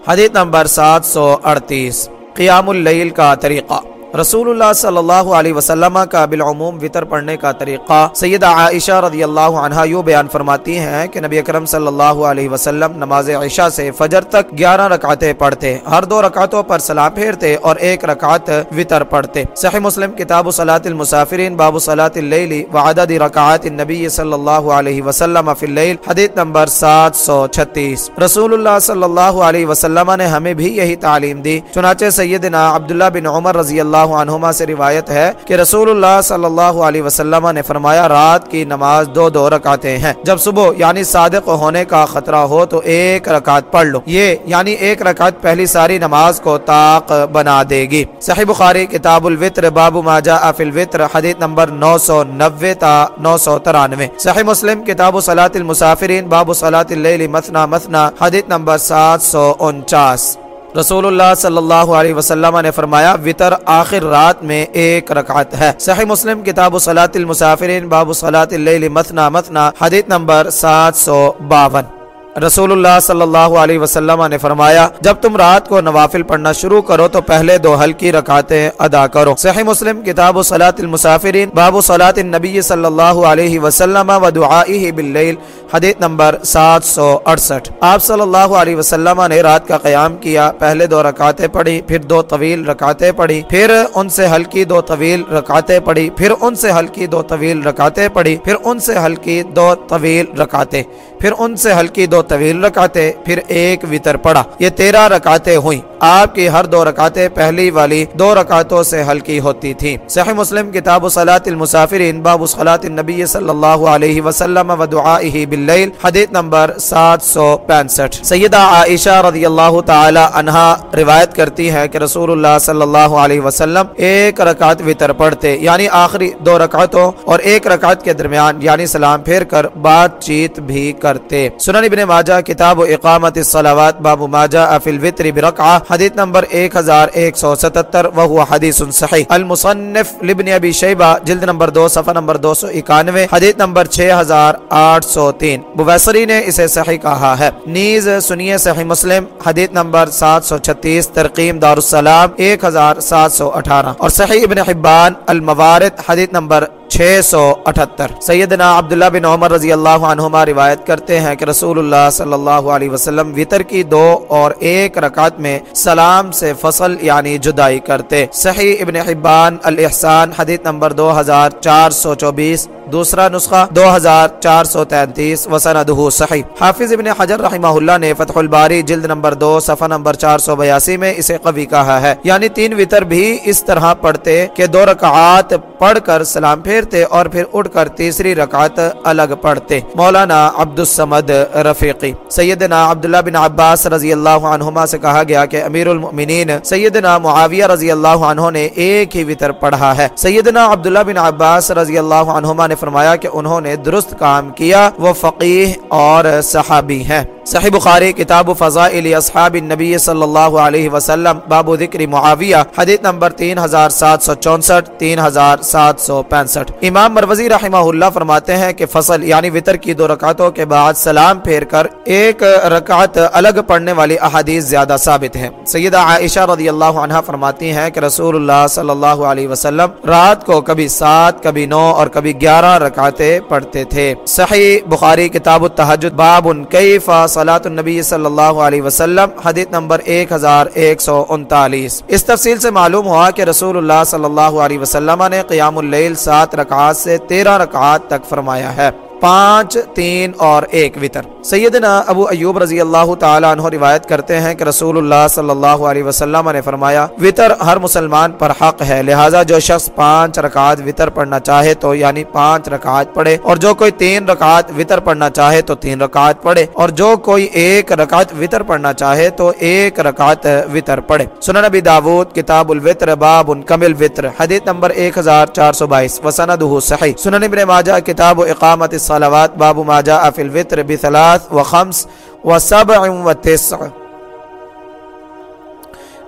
حدیث نمبر 738 قیام اللیل کا طریقہ۔ رسول اللہ صلی اللہ علیہ وسلم کا بالعموم وطر پڑھنے کا طریقہ سیدہ عائشہ رضی اللہ عنہ یوں بیان فرماتی ہیں کہ نبی اکرم صلی اللہ علیہ وسلم نماز عشاء سے فجر تک گیارہ رکعتیں پڑھتے ہر دو رکعتوں پر سلام پھیرتے اور ایک رکعت وطر پڑھتے۔ صحیح مسلم کتاب صلاة المسافرین، باب صلاة اللیل وعدد رکعات النبی صلی اللہ علیہ وسلم فی اللیل، حدیث نمبر سات سو چھتیس۔ رسول اللہ صلی اللہ علیہ وسلم نے ہمیں بھی یہی تعلیم دی، چنانچہ سیدنا عبداللہ بن عمر رضی اللہ اللہ عنہما سے روایت ہے کہ رسول اللہ صلی اللہ علیہ وسلم نے فرمایا، رات کی نماز دو دو رکاتے ہیں۔ جب صبح یعنی صادق ہونے کا خطرہ ہو تو ایک رکعت پڑھ لو۔ یہ یعنی ایک رکعت پہلی ساری نماز کو طاق بنا دے گی۔ صحیح بخاری، کتاب الوطر باب ما جاء فی الوطر حدیث نمبر نو سو نوے تا نو سو ترانوے۔ صحیح مسلم، کتاب صلاة المسافرین، باب صلاة اللیل مثنا مثنا حدیث نمبر سات سو انچاس۔ رسول اللہ صلی اللہ علیہ وسلم نے فرمایا وطر آخر رات میں ایک رکعت ہے صحیح مسلم کتاب صلاۃ المسافرین باب صلاۃ اللیل مثنا مثنا حدیث نمبر سات سو باون رسول اللہ صلی اللہ علیہ وسلم نے فرمایا، جب تم رات کو نوافل پڑھنا شروع کرو تو پہلے دو ہلکی رکعتیں ادا کرو۔ صحیح مسلم کتاب صلاة المسافرین، باب صلاة النبی صلی اللہ علیہ وسلم و دعائیہ باللیل، حدیث نمبر سات سو اڑسٹھ۔ آپ صلی اللہ علیہ وسلم نے رات کا قیام کیا، پہلے دو رکعتیں پڑھی، پھر دو طویل رکعتیں پڑھی، پھر ان سے ہلکی دو طویل رکعتیں پڑھی، پھر ان سے ہلکی دو طویل رکعتیں پڑھی، پھر ان سے ہلکی دو طویل رکعتیں، پھر ان سے ہلکی دو طویل رکاتے پھر ایک وطر پڑا۔ یہ تیرہ رکاتے ہوئی آپ کی ہر دو رکاتے پہلی والی دو رکاتوں سے ہلکی ہوتی تھی صحیح مسلم کتاب صلاة المسافرین، باب صلاة النبی صلی اللہ علیہ وسلم و دعائه باللیل، حدیث نمبر سات سو پینسٹھ۔ سیدہ عائشہ رضی اللہ تعالی عنہ روایت کرتی ہے کہ رسول اللہ صلی اللہ علیہ وسلم ایک رکعت وطر پڑھتے یعنی آخری دو رکعتوں اور ایک رکعت کے درمیان یعنی سلام پھیر کر بات چیت بھی کرتے۔ سنن ابن ماجہ، کتاب و اقامت الصلاوات باب ماجہ فی الوطر برکعہ، حدیث نمبر 1177 وہو حدیث صحیح۔ المصنف لبن ابی شیبہ، جلد نمبر دو، صفحہ نمبر دو سو اکانوے، حدیث نمبر 6803 بویسری نے اسے صحیح کہا ہے۔ نیز سنیے صحیح مسلم، حدیث نمبر 736 ترقیم دار السلام 1718 اور صحیح ابن حبان، الموارد، حدیث نمبر چھ سو اٹھتر۔ سیدنا عبداللہ بن عمر رضی اللہ عنہما روایت کرتے ہیں کہ رسول اللہ صلی اللہ علیہ وسلم وطر کی دو اور ایک رکعت میں سلام سے فصل یعنی جدائی کرتے۔ صحیح ابن حبان الاحسان حدیث نمبر دو ہزار چار سو چوبیس، دوسرا نسخہ دو ہزار چار سو تینتیس، وسندہ صحیح۔ حافظ ابن حجر رحمہ اللہ نے فتح الباری جلد نمبر دو، صفحہ نمبر چار سو بیاسی میں اسے قوی کہا ہے۔ یعنی تین وطر بھی اس طرح پڑھتے کہ دو رکعات پڑھ کر سلام پھیرتے اور پھر اٹھ کر تیسری رکعت الگ پڑھتے۔ مولانا عبد السمد رفیقی۔ سیدنا عبداللہ بن عباس رضی اللہ عنہما سے کہا گیا کہ امیر المؤمنین سیدنا معاویہ رضی اللہ عنہ نے ایک ہی وطر پڑھا ہے۔ سیدنا عبداللہ بن عباس رضی اللہ عنہما نے فرمایا کہ انہوں نے درست کام کیا، وہ فقیح اور صحابی ہیں۔ صحیح بخاری، کتاب و فضائل اصحاب النبی صلی اللہ علیہ وسلم، باب ذکر معاویہ، حدیث نمبر تین ہزار سات سو چونسٹھ، تین ہزار سات سو پینسٹھ۔ امام مروزی رحمہ اللہ فرماتے ہیں کہ فصل یعنی وطر کی دو رکعتوں کے بعد سلام پھیر کر ایک رکعت الگ پڑھنے والی احادیث زیادہ ثابت ہیں۔ سیدہ عائشہ رضی اللہ عنہ فرماتی ہیں کہ رسول اللہ صلی اللہ علیہ وسلم رات کو کبھی سات، کبھی نو اور کبھی گیارہ رکعتیں پڑھتے تھے۔ صحیح بخاری، کتاب التحجد، باب کیف صلاة النبی صلی اللہ علیہ وسلم، حدیث نمبر 1139 اس تفصیل سے معلوم ہوا کہ رسول اللہ صلی اللہ علیہ وسلم نے قیام اللیل سات رکعات سے تیرہ رکعات تک فرمایا ہے۔ پانچ، تین اور ایک وطر۔ سیدنا ابو ایوب رضی اللہ تعالیٰ عنہ روایت کرتے ہیں کہ رسول اللہ صلی اللہ علیہ وسلم نے فرمایا، وطر ہر مسلمان پر حق ہے، لہٰذا جو شخص پانچ رکعت وطر پڑھنا چاہے تو یعنی پانچ رکعت پڑھے، اور جو کوئی تین رکعت وطر پڑھنا چاہے تو تین رکعت پڑھے، اور جو کوئی ایک رکعت وطر پڑھنا چاہے تو ایک رکعت وطر پڑھے۔ سنن نبی داود، کتاب الوطر، باب کمل وطر، حدیث نمبر ایک ہزار چار سو بائیس، وسندہ صحیح۔ سنن ابن ماجہ، کتاب و اقامت الصلاوات باب ماجہ فی الوطر بثلاث و خمس و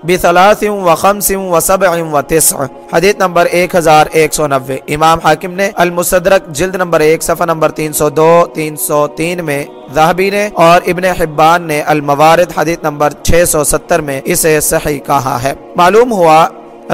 بثلاث و خمس و حدیث نمبر ایک ہزار ایک سو نوے. امام حاکم نے المصدرک جلد نمبر ایک، صفحہ نمبر تین سو دو، تین سو تین میں ذہبی نے اور ابن حبان نے الموارد، حدیث نمبر چھ سو ستر میں اسے صحیح کہا ہے۔ معلوم ہوا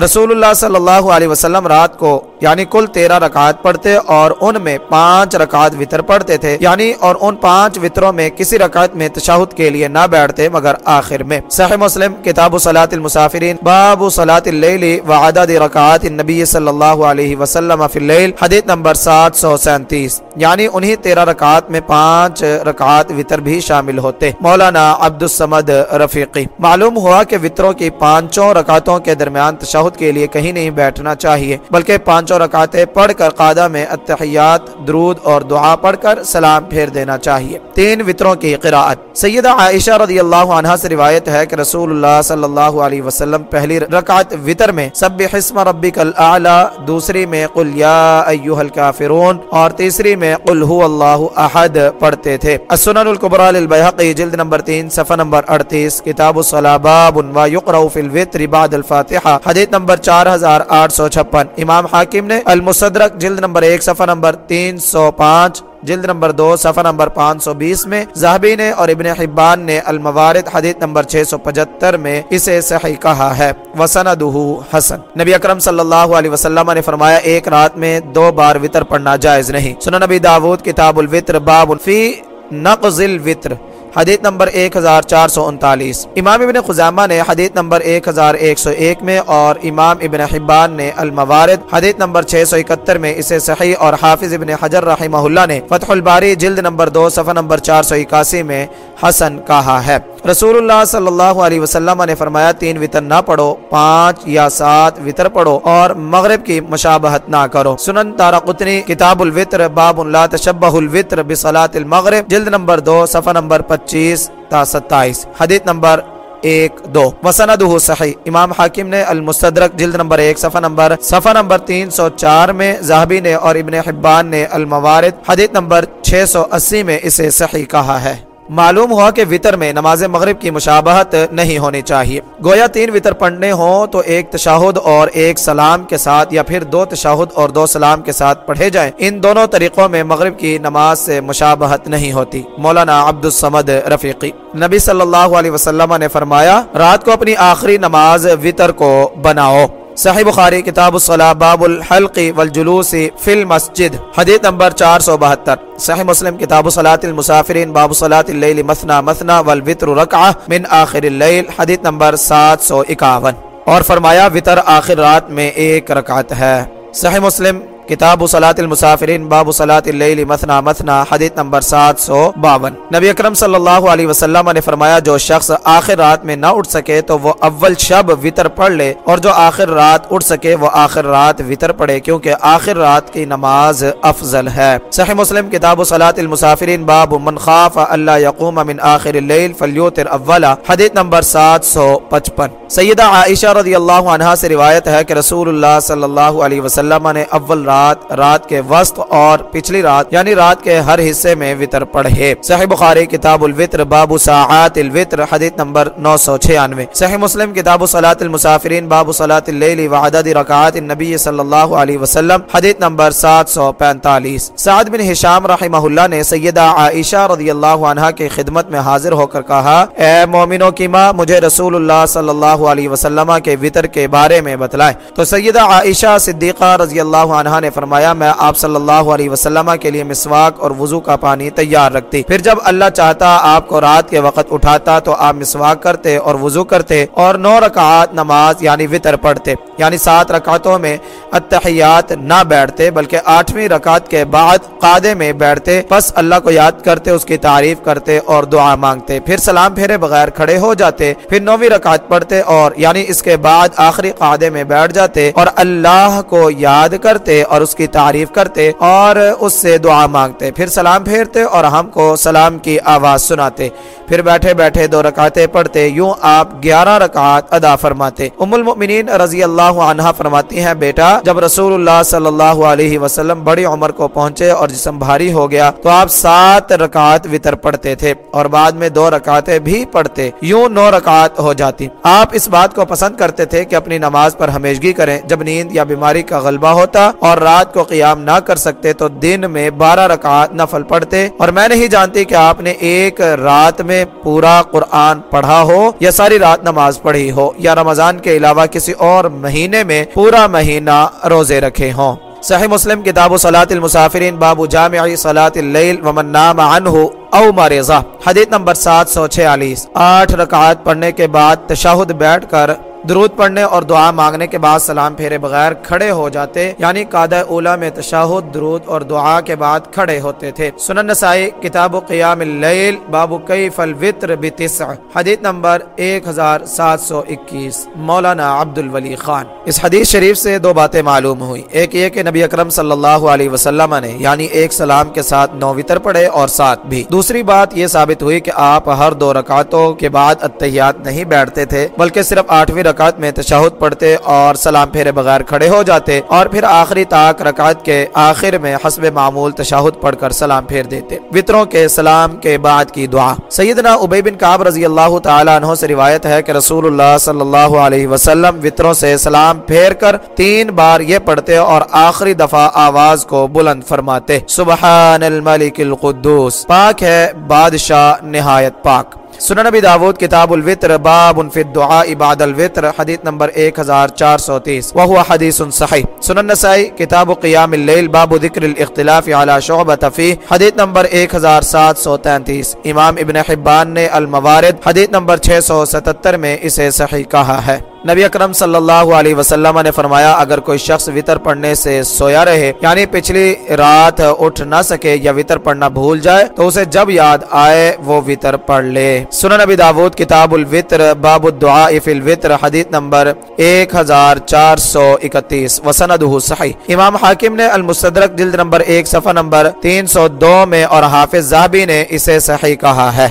رسول اللہ صلی اللہ علیہ وسلم رات کو یعنی کل تیرہ رکعت پڑھتے اور ان میں پانچ رکعت وطر پڑھتے تھے یعنی اور ان پانچ وطروں میں کسی رکعت میں تشہد کے لیے نہ بیٹھتے مگر آخر میں۔ صحیح مسلم، کتاب صلاة المسافرین، باب صلاة اللیل و عدد رکعات النبی صلی اللہ علیہ وسلم فی اللیل، حدیث نمبر سات سو سینتیس۔ یعنی انہی تیرہ رکعت میں پانچ رکعت وطر بھی شامل ہوتے۔ مولانا عبد السمد رفیقی، معلوم ہوا کہ وطروں کی پانچوں رکعتوں کے درمیان تشہد کے لیے کہیں نہیں بیٹھنا چاہیے، بلکہ پانچ پانچوں رکعتیں پڑھ کر قادہ میں اتحیات درود اور دعا پڑھ کر سلام پھیر دینا چاہیے۔ تین وطروں کی قراءت سیدہ عائشہ رضی اللہ عنہ سے روایت ہے کہ رسول اللہ صلی اللہ علیہ وسلم پہلی رکعت وطر میں سب حسم ربک الاعلی، دوسری میں قل یا ایوہ الكافرون اور تیسری میں قل ہو اللہ احد پڑھتے تھے۔ السنن القبرى للبیحقی جلد نمبر تین، صفحہ نمبر اڑتیس، کتاب الصلاة باب و یقرأ فی الوطر بعد الفاتحہ، حدیث نمبر چار ہزار آٹھ سو چھپن۔ امام حاکم نے المصدرک جلد نمبر ایک، صفحہ نمبر تین سو پانچ، جلد نمبر دو، صفحہ نمبر پانچ سو بیس میں زہبی نے اور ابن حبان نے الموارد حدیث نمبر چھ سو پچہتر میں اسے صحیح کہا ہے۔ وسندہ حسن۔ نبی اکرم صلی اللہ علیہ وسلم نے فرمایا، ایک رات میں دو بار وطر پڑھنا جائز نہیں۔ سنن نبی داود، کتاب الوطر، باب فی نقض الوطر۔ حدیث نمبر ایک ہزار چار سو انتالیس۔ امام ابن خزامہ نے حدیث نمبر ایک ہزار ایک سو ایک میں اور امام ابن حبان نے الموارد حدیث نمبر چھ سو اکتر میں اسے صحیح اور حافظ ابن حجر رحمہ اللہ نے فتح الباری جلد نمبر دو، صفحہ نمبر چار سو اکاسی میں حسن کہا ہے۔ رسول اللہ صلی اللہ علیہ وسلم نے فرمایا، تین وطر نہ پڑھو، پانچ یا سات وطر پڑھو اور مغرب کی مشابہت نہ کرو۔ سنن تارا قطنی، کتاب الوطر، باب لا تشبہ الوطر بصلاة المغرب، جلد نمبر دو، صفحہ نمبر پچیس تا ستائیس۔ حدیث نمبر ایک دو۔ وسندہ صحیح۔ امام حاکم نے المستدرک جلد نمبر ایک، صفحہ نمبر صفحہ نمبر تین سو چار میں زہبی نے اور ابن حبان نے الموارد، حدیث نمبر چھ سو اسی میں اسے صحیح کہا ہے۔ معلوم ہوا کہ وطر میں نماز مغرب کی مشابہت نہیں ہونی چاہیے۔ گویا تین وطر پڑھنے ہوں تو ایک تشاہد اور ایک سلام کے ساتھ یا پھر دو تشاہد اور دو سلام کے ساتھ پڑھے جائیں۔ ان دونوں طریقوں میں مغرب کی نماز سے مشابہت نہیں ہوتی۔ مولانا عبد السمد رفیقی۔ نبی صلی اللہ علیہ وسلم نے فرمایا، رات کو اپنی آخری نماز وطر کو بناؤ۔ صحیح بخاری، کتاب الصلاح، باب الحلق والجلوس فی المسجد، حدیث نمبر چار سو بہتر. صحیح مسلم، کتاب صلاة المسافرین، باب صلاة اللیل مثنا مثنا والوتر رکعہ من آخر اللیل، حدیث نمبر سات سو اکاون. اور فرمایا وطر آخر رات میں ایک رکعت ہے. صحیح مسلم کتاب صلاة المسافرین، باب صلاة اللیل مثنا مثنا حدیث نمبر سات سو باون۔ نبی اکرم صلی اللہ علیہ وسلم نے فرمایا، جو شخص آخر رات میں نہ اٹھ سکے تو وہ اول شب وطر پڑھ لے، اور جو آخر رات اٹھ سکے وہ آخر رات وطر پڑھے، کیونکہ آخر رات کی نماز افضل ہے۔ صحیح مسلم، کتاب صلاة المسافرین، باب من خاف اللہ یقوم من آخر اللیل فلیوتر اولا حدیث نمبر سات سو پچپن۔ سیدہ عائشہ رضی اللہ عنہ سے روایت ہے کہ رسول اللہ صلی اللہ علیہ وسلم نے اول رات رات رات کے وسط اور پچھلی رات یعنی رات کے ہر حصے میں وطر پڑھے۔ صحیح بخاری کتاب الوطر، باب ساعات الوطر، حدیث نمبر 996 صحیح مسلم کتاب صلاة المسافرین، باب صلاة اللیل وعدد رکعات النبی صلی اللہ علیہ وسلم، حدیث نمبر 745 سعد بن حشام رحمہ اللہ نے سیدہ عائشہ رضی اللہ عنہ کی خدمت میں حاضر ہو کر کہا، اے مومنوں کی ماں، مجھے رسول اللہ صلی اللہ علیہ وسلم کے وطر کے بارے میں بتلائے تو سیدہ عائشہ صدیقہ رضی اللہ عنہ نے نے فرمایا، میں آپ صلی اللہ علیہ وسلم کے لیے مسواک اور وضو کا پانی تیار رکھتی۔ پھر جب اللہ چاہتا، آپ کو رات کے وقت اٹھاتا تو آپ مسواک کرتے اور وضو کرتے اور نو رکعات نماز یعنی وطر پڑھتے۔ یعنی سات رکعتوں میں اتحیات نہ بیٹھتے، بلکہ آٹھویں رکعت کے بعد قادے میں بیٹھتے۔ پس اللہ کو یاد کرتے، اس کی تعریف کرتے اور دعا مانگتے۔ پھر سلام پھیرے بغیر کھڑے ہو جاتے، پھر نویں رکعت پڑھتے اور یعنی اس کے بعد آخری قادے میں بیٹھ جاتے اور اللہ کو یاد کرتے اور اس کی تعریف کرتے اور اس سے دعا مانگتے، پھر سلام پھیرتے اور ہم کو سلام کی آواز سناتے۔ پھر بیٹھے بیٹھے دو رکعتیں پڑھتے، یوں آپ گیارہ رکعات ادا فرماتے۔ ام المؤمنین رضی اللہ عنہ فرماتی ہیں، بیٹا، جب رسول اللہ صلی اللہ علیہ وسلم بڑی عمر کو پہنچے اور جسم بھاری ہو گیا، تو آپ سات رکعت وطر پڑھتے تھے اور بعد میں دو رکعتیں بھی پڑھتے، یوں نو رکعت ہو جاتی۔ آپ اس بات کو پسند کرتے تھے کہ اپنی نماز پر ہمیشگی کریں، جب نیند یا بیماری کا غلبہ ہوتا اور رات کو قیام نہ کر سکتے، تو دن میں بارہ رکعت نفل پڑھتے۔ اور میں نہیں جانتی کہ آپ نے ایک رات میں پورا قرآن پڑھا ہو یا ساری رات نماز پڑھی ہو یا رمضان کے علاوہ کسی اور مہینے میں پورا مہینہ روزے رکھے ہوں۔ صحیح مسلم کتاب و صلاة المسافرین باب جامع صلاة اللیل ومن نام عنہ او مرضہ حدیث نمبر سات سو چھیالیس۔ آٹھ رکعات پڑھنے کے بعد تشاہد بیٹھ کر درود پڑھنے اور دعا مانگنے کے بعد سلام پھیرے بغیر کھڑے ہو جاتے یعنی قادہ اولا میں تشاہد، درود اور دعا کے بعد کھڑے ہوتے تھے۔ سنن نسائی، کتاب قیام اللیل، باب کیف الوتر بتسع، حدیث نمبر 1721 مولانا عبد الولی خان۔ اس حدیث شریف سے دو باتیں معلوم ہوئی ایک یہ کہ نبی اکرم صلی اللہ علیہ وسلم نے یعنی ایک سلام کے ساتھ نو وطر پڑھے اور سات بھی۔ دوسری بات یہ ثابت ہوئی کہ آپ ہر دو رکعتوں کے بعد اتحیات نہیں بیٹھتے تھے، بلکہ صرف آٹھویں رکعت میں تشہد پڑھتے اور سلام پھیرے بغیر کھڑے ہو جاتے اور پھر آخری تاک رکعت کے آخر میں حسب معمول تشہد پڑھ کر سلام پھیر دیتے۔ وطروں کے سلام کے بعد کی دعا۔ سیدنا عبی بن کعب رضی اللہ تعالیٰ عنہ سے روایت ہے کہ رسول اللہ صلی اللہ علیہ وسلم وطروں سے سلام پھیر کر تین بار یہ پڑھتے اور آخری دفعہ آواز کو بلند فرماتے۔ سبحان الملک القدوس۔ پاک ہے بادشاہ نہایت پاک۔ سنن نبی داود، کتاب الوطر باب فی الدعاء بعد الوطر حدیث نمبر 1430 وهو حدیث صحیح۔ سنن نسائی، کتاب قیام اللیل، باب ذکر الاختلاف علی شعبت فی حدیث نمبر 1733 امام ابن حبان نے الموارد، حدیث نمبر 677 میں اسے صحیح کہا ہے۔ نبی اکرم صلی اللہ علیہ وسلم نے فرمایا، اگر کوئی شخص وطر پڑھنے سے سویا رہے یعنی پچھلی رات اٹھ نہ سکے یا وطر پڑھنا بھول جائے، تو اسے جب یاد آئے، وہ وطر پڑھ لے۔ سنن نبی داود، کتاب الوطر، باب الدعاء فی الوطر، حدیث نمبر 1431 وسندہ صحیح۔ امام حاکم نے المستدرک جلد نمبر 1 صفحہ نمبر 302 میں، اور حافظ زہبی نے اسے صحیح کہا ہے۔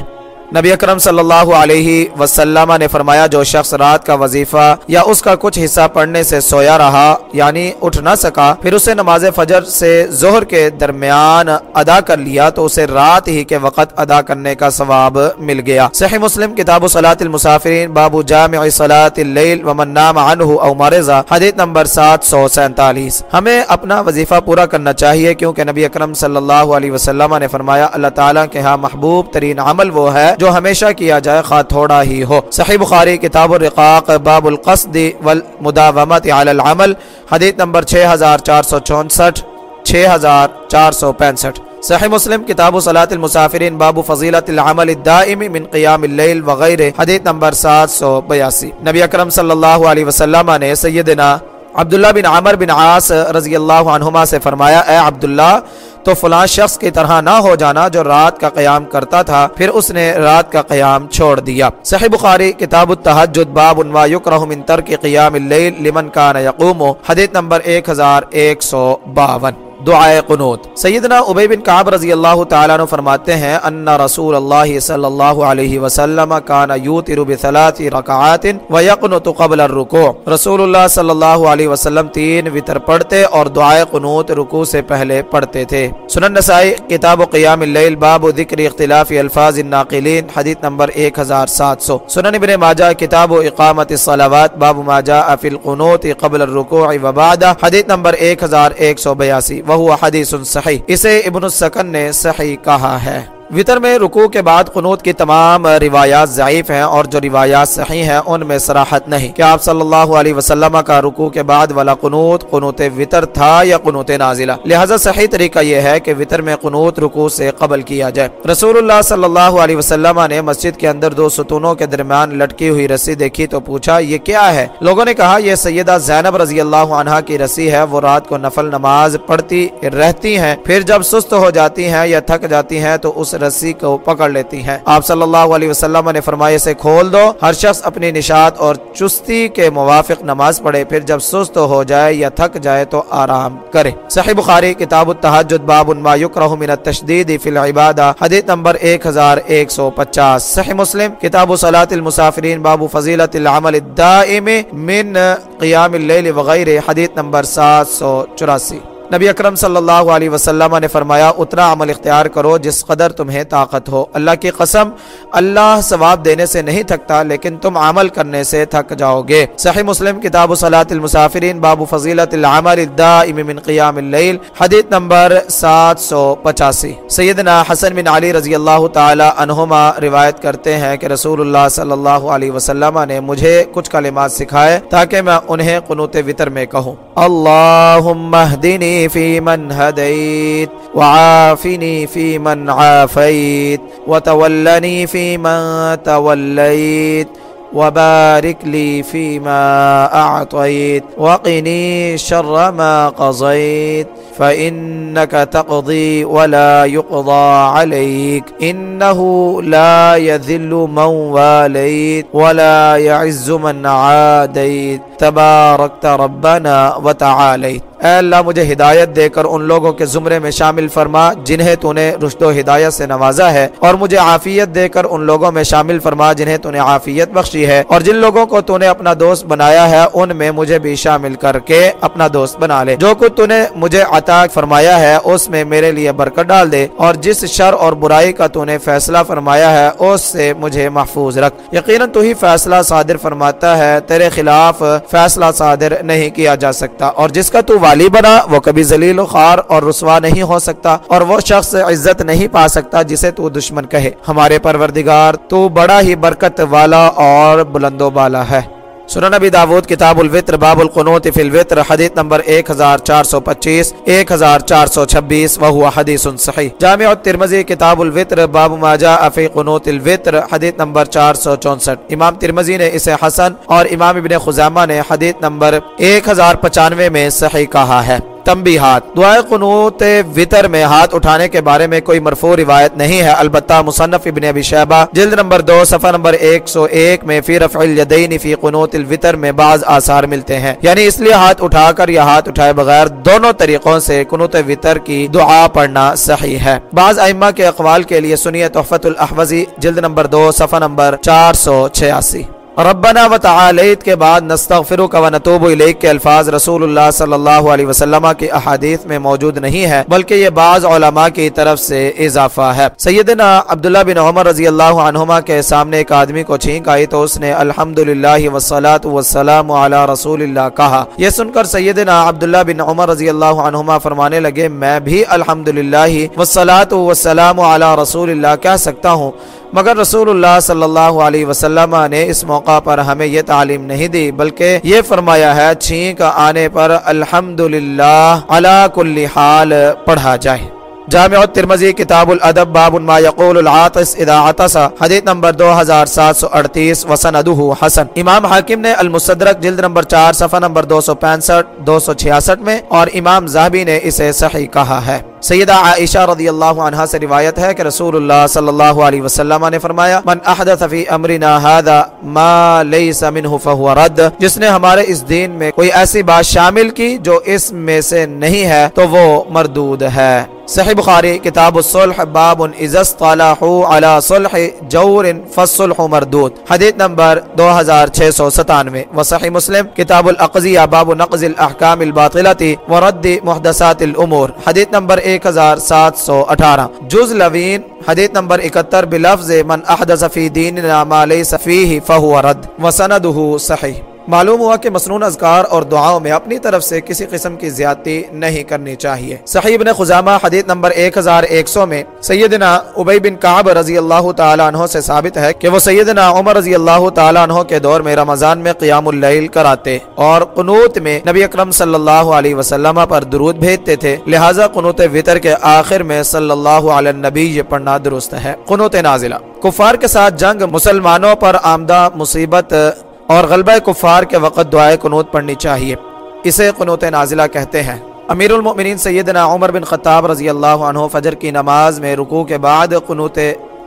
نبی اکرم صلی اللہ علیہ وسلم نے فرمایا، جو شخص رات کا وظیفہ یا اس کا کچھ حصہ پڑھنے سے سویا رہا یعنی اٹھ نہ سکا، پھر اسے نماز فجر سے ظہر کے درمیان ادا کر لیا، تو اسے رات ہی کے وقت ادا کرنے کا ثواب مل گیا۔ صحیح مسلم، کتاب صلاة المسافرین، باب جامع صلاة اللیل، ومن نام عنہ او مرضا حدیث نمبر سات سو سینتالیس۔ ہمیں اپنا وظیفہ پورا کرنا چاہیے، کیونکہ نبی اکرم صلی اللہ علیہ وسلم نے فرمایا، اللہ تعالیٰ کے ہاں محبوب ترین عمل وہ ہے جو ہمیشہ کیا جائے خواہ تھوڑا ہی ہو۔ صحیح بخاری کتاب الرقاق، باب القصد والمداومت علی العمل، حدیث نمبر 6464 6465 صحیح مسلم کتاب و صلاة المسافرین، باب فضیلت العمل الدائم من قیام اللیل وغیرہ، حدیث نمبر 782 نبی اکرم صلی اللہ علیہ وسلم نے سیدنا عبداللہ بن عمر بن عاص رضی اللہ عنہما سے فرمایا، اے عبداللہ تو فلاں شخص کی طرح نہ ہو جانا جو رات کا قیام کرتا تھا، پھر اس نے رات کا قیام چھوڑ دیا۔ صحیح بخاری، کتاب التحجد، باب انوا یکرہ من ترک قیام اللیل لمن کان یقوم، حدیث نمبر 1152 دعائے قنوت۔ سیدنا عبی بن کعب رضی اللہ تعالیٰ عنہ فرماتے ہیں، ان رسول اللہ صلی اللہ علیہ وسلم کان یوتر بثلاث رکعات ویقنت قبل الرکوع۔ رسول اللہ صلی اللہ علیہ وسلم تین وطر پڑھتے اور دعائے قنوت رکوع سے پہلے پڑھتے تھے۔ سنن نسائی، کتاب قیام اللیل، باب ذکر اختلاف الفاظ الناقلین، حدیث نمبر 1700 سنن ابن ماجہ، کتاب اقامت الصلاوات باب ما جاء فی القنوت قبل الرکوع وبعد حدیث نمبر 1182 وہ حدیث صحیح اسے ابن السکن نے صحیح کہا ہے۔ وطر میں رکوع کے بعد قنوت کی تمام روایات ضعیف ہیں اور جو روایات صحیح ہیں ان میں سراحت نہیں کہ آپ صلی اللہ علیہ وسلم کا رکوع کے بعد والا قنوت قنوت وطر تھا یا قنوت نازلہ؟ لہذا صحیح طریقہ یہ ہے کہ وطر میں قنوت رکوع سے قبل کیا جائے۔ رسول اللہ صلی اللہ علیہ وسلم نے مسجد کے اندر دو ستونوں کے درمیان لٹکی ہوئی رسی دیکھی تو پوچھا، یہ کیا ہے؟ لوگوں نے کہا، یہ سیدہ زینب رضی اللہ عنہ کی رسی ہے، وہ رات کو نفل نماز پڑھتی رہتی ہیں، پھر جب سست ہو جاتی ہیں یا تھک جاتی ہیں تو اس رسی کو پکڑ لیتی ہیں۔ آپ صلی اللہ علیہ وسلم نے فرمائے سے کھول دو۔ ہر شخص اپنی نشاط اور چستی کے موافق نماز پڑھے، پھر جب سست ہو جائے یا تھک جائے تو آرام کرے۔ صحیح بخاری، کتاب التحجد، باب ما یکرہ من التشدید فی العبادہ، حدیث نمبر 1150 صحیح مسلم، کتاب صلاة المسافرین، باب فضیلت العمل الدائم من قیام اللیل وغیرہ، حدیث نمبر 784 نبی اکرم صلی اللہ علیہ وسلم نے فرمایا، اتنا عمل اختیار کرو جس قدر تمہیں طاقت ہو۔ اللہ کی قسم، اللہ ثواب دینے سے نہیں تھکتا، لیکن تم عمل کرنے سے تھک جاؤ گے۔ صحیح مسلم، کتاب صلاة المسافرین، باب فضیلت العمل الدائم من قیام اللیل، حدیث نمبر سات سو پچاسی۔ سیدنا حسن بن علی رضی اللہ تعالی عنہما روایت کرتے ہیں کہ رسول اللہ صلی اللہ علیہ وسلم نے مجھے کچھ کلمات سکھائے تاکہ میں انہیں قنوت وطر میں کہوں۔ اللہم اہدنی في من هديت وعافني في من عافيت وتولني في من توليت وبارك لي فيما أعطيت وقني شر ما قضيت فإنك تقضي ولا يقضى عليك إنه لا يذل من واليت ولا يعز من عاديت تباركت ربنا وتعاليت. اے اللہ مجھے ہدایت دے کر ان لوگوں کے زمرے میں شامل فرما جنہیں تو نے رشد و ہدایت سے نوازا ہے اور مجھے عافیت دے کر ان لوگوں میں شامل فرما جنہیں تو نے عافیت بخشی ہے اور جن لوگوں کو تو نے اپنا دوست بنایا ہے ان میں مجھے بھی شامل کر کے اپنا دوست بنا لے۔ جو کچھ تو نے مجھے عطا فرمایا ہے اس میں میرے لیے برکت ڈال دے اور جس شر اور برائی کا تو نے فیصلہ فرمایا ہے اس سے مجھے محفوظ رکھ۔ یقیناً تو ہی فیصلہ صادر فرماتا ہے، تیرے خلاف فیصلہ صادر نہیں کیا جا سکتا اور جس کا تو والی بنا، وہ کبھی ذلیل و خوار اور رسوا نہیں ہو سکتا اور وہ شخص عزت نہیں پا سکتا جسے تو دشمن کہے۔ ہمارے پروردگار، تو بڑا ہی برکت والا اور بلند و بالا ہے۔ سنن نبی داود، کتاب الوطر باب القنوت فی الوطر حدیث نمبر 1425 1426 وہو حدیث صحیح۔ جامع الترمذی، کتاب الوطر باب ما جاء فی قنوت الوطر حدیث نمبر 464 امام ترمذی نے اسے حسن اور امام ابن خزامہ نے حدیث نمبر 1095 میں صحیح کہا ہے۔ تنبیہات۔ دعائے قنوت وطر میں ہاتھ اٹھانے کے بارے میں کوئی مرفوع روایت نہیں ہے۔ البتہ مصنف ابن ابی شہبہ جلد نمبر دو، صفحہ نمبر ایک سو ایک میں فی رفع الیدین فی قنوت الوطر میں بعض آثار ملتے ہیں۔ یعنی اس لیے ہاتھ اٹھا کر یا ہاتھ اٹھائے بغیر دونوں طریقوں سے قنوت وطر کی دعا پڑھنا صحیح ہے۔ بعض ائمہ کے اقوال کے لیے سنیے تحفت الاحوزی جلد نمبر دو، صفحہ نمبر چار سو چھیاسی۔ ربنا و تعالیت کے بعد نستغفرک و نتوب الیک کے الفاظ رسول اللہ صلی اللہ علیہ وسلم کی احادیث میں موجود نہیں ہے بلکہ یہ بعض علماء کی طرف سے اضافہ ہے۔ سیدنا عبداللہ بن عمر رضی اللہ عنہما کے سامنے ایک آدمی کو چھینک آئی تو اس نے الحمدللہ والصلاة والسلام علی رسول اللہ کہا۔ یہ سن کر سیدنا عبداللہ بن عمر رضی اللہ عنہما فرمانے لگے، میں بھی الحمدللہ والصلاة والسلام علی رسول اللہ کہہ سکتا ہوں۔ مگر رسول اللہ صلی اللہ علیہ وسلم نے اس موقع پر ہمیں یہ تعلیم نہیں دی، بلکہ یہ فرمایا ہے، چھینک آنے پر الحمدللہ علی کل حال پڑھا جائے۔ جامع الترمذی کتاب الادب باب ما یقول العاطس اذا عطس، حدیث نمبر 2738 وسندہ حسن۔ امام حاکم نے المصدرک جلد نمبر 4 صفحہ نمبر 265 266 میں، اور امام زہبی نے اسے صحیح کہا ہے۔ سیدہ عائشہ رضی اللہ عنہ سے روایت ہے کہ رسول اللہ صلی اللہ علیہ وسلم نے فرمایا، من احدث فی امرنا هذا ما لیس منه فهو رد جس نے ہمارے اس دین میں کوئی ایسی بات شامل کی جو اس میں سے نہیں ہے، تو وہ مردود ہے۔ صحیح بخاری، کتاب الصلح، باب اذا اصطلحوا على صلح جور فالصلح مردود۔ حدیث نمبر 2697 وصحیح مسلم، کتاب الاقضیہ، باب نقض الاحکام الباطلة ورد محدثات الامور۔ حدیث نمبر ایک ہزار سات سو اٹھارہ۔ جز لوین، حدیث نمبر اکتر بلفظ من احدث فی دیننا ما لیس فیہ فہو رد۔ وسندہ صحیح۔ معلوم ہوا کہ مصنون اذکار اور دعاؤں میں اپنی طرف سے کسی قسم کی زیادتی نہیں کرنی چاہیے۔ صحیح ابن خزامہ حدیث نمبر 1100 میں سیدنا عبی بن کعب رضی اللہ تعالیٰ عنہ سے ثابت ہے کہ وہ سیدنا عمر رضی اللہ تعالیٰ عنہ کے دور میں رمضان میں قیام اللیل کراتے اور قنوت میں نبی اکرم صلی اللہ علیہ وسلم پر درود بھیجتے تھے، لہٰذا قنوت وطر کے آخر میں صلی اللہ علیہ نبی یہ پڑھنا درست ہے۔ قنوت نازلہ۔ کفار کے ساتھ جنگ مسلمانوں پر آمدہ مصیبت اور غلبہ کفار کے وقت دعائے قنوت پڑھنی چاہیے۔ اسے قنوت نازلہ کہتے ہیں۔ امیر المؤمنین سیدنا عمر بن خطاب رضی اللہ عنہ فجر کی نماز میں رکوع کے بعد قنوت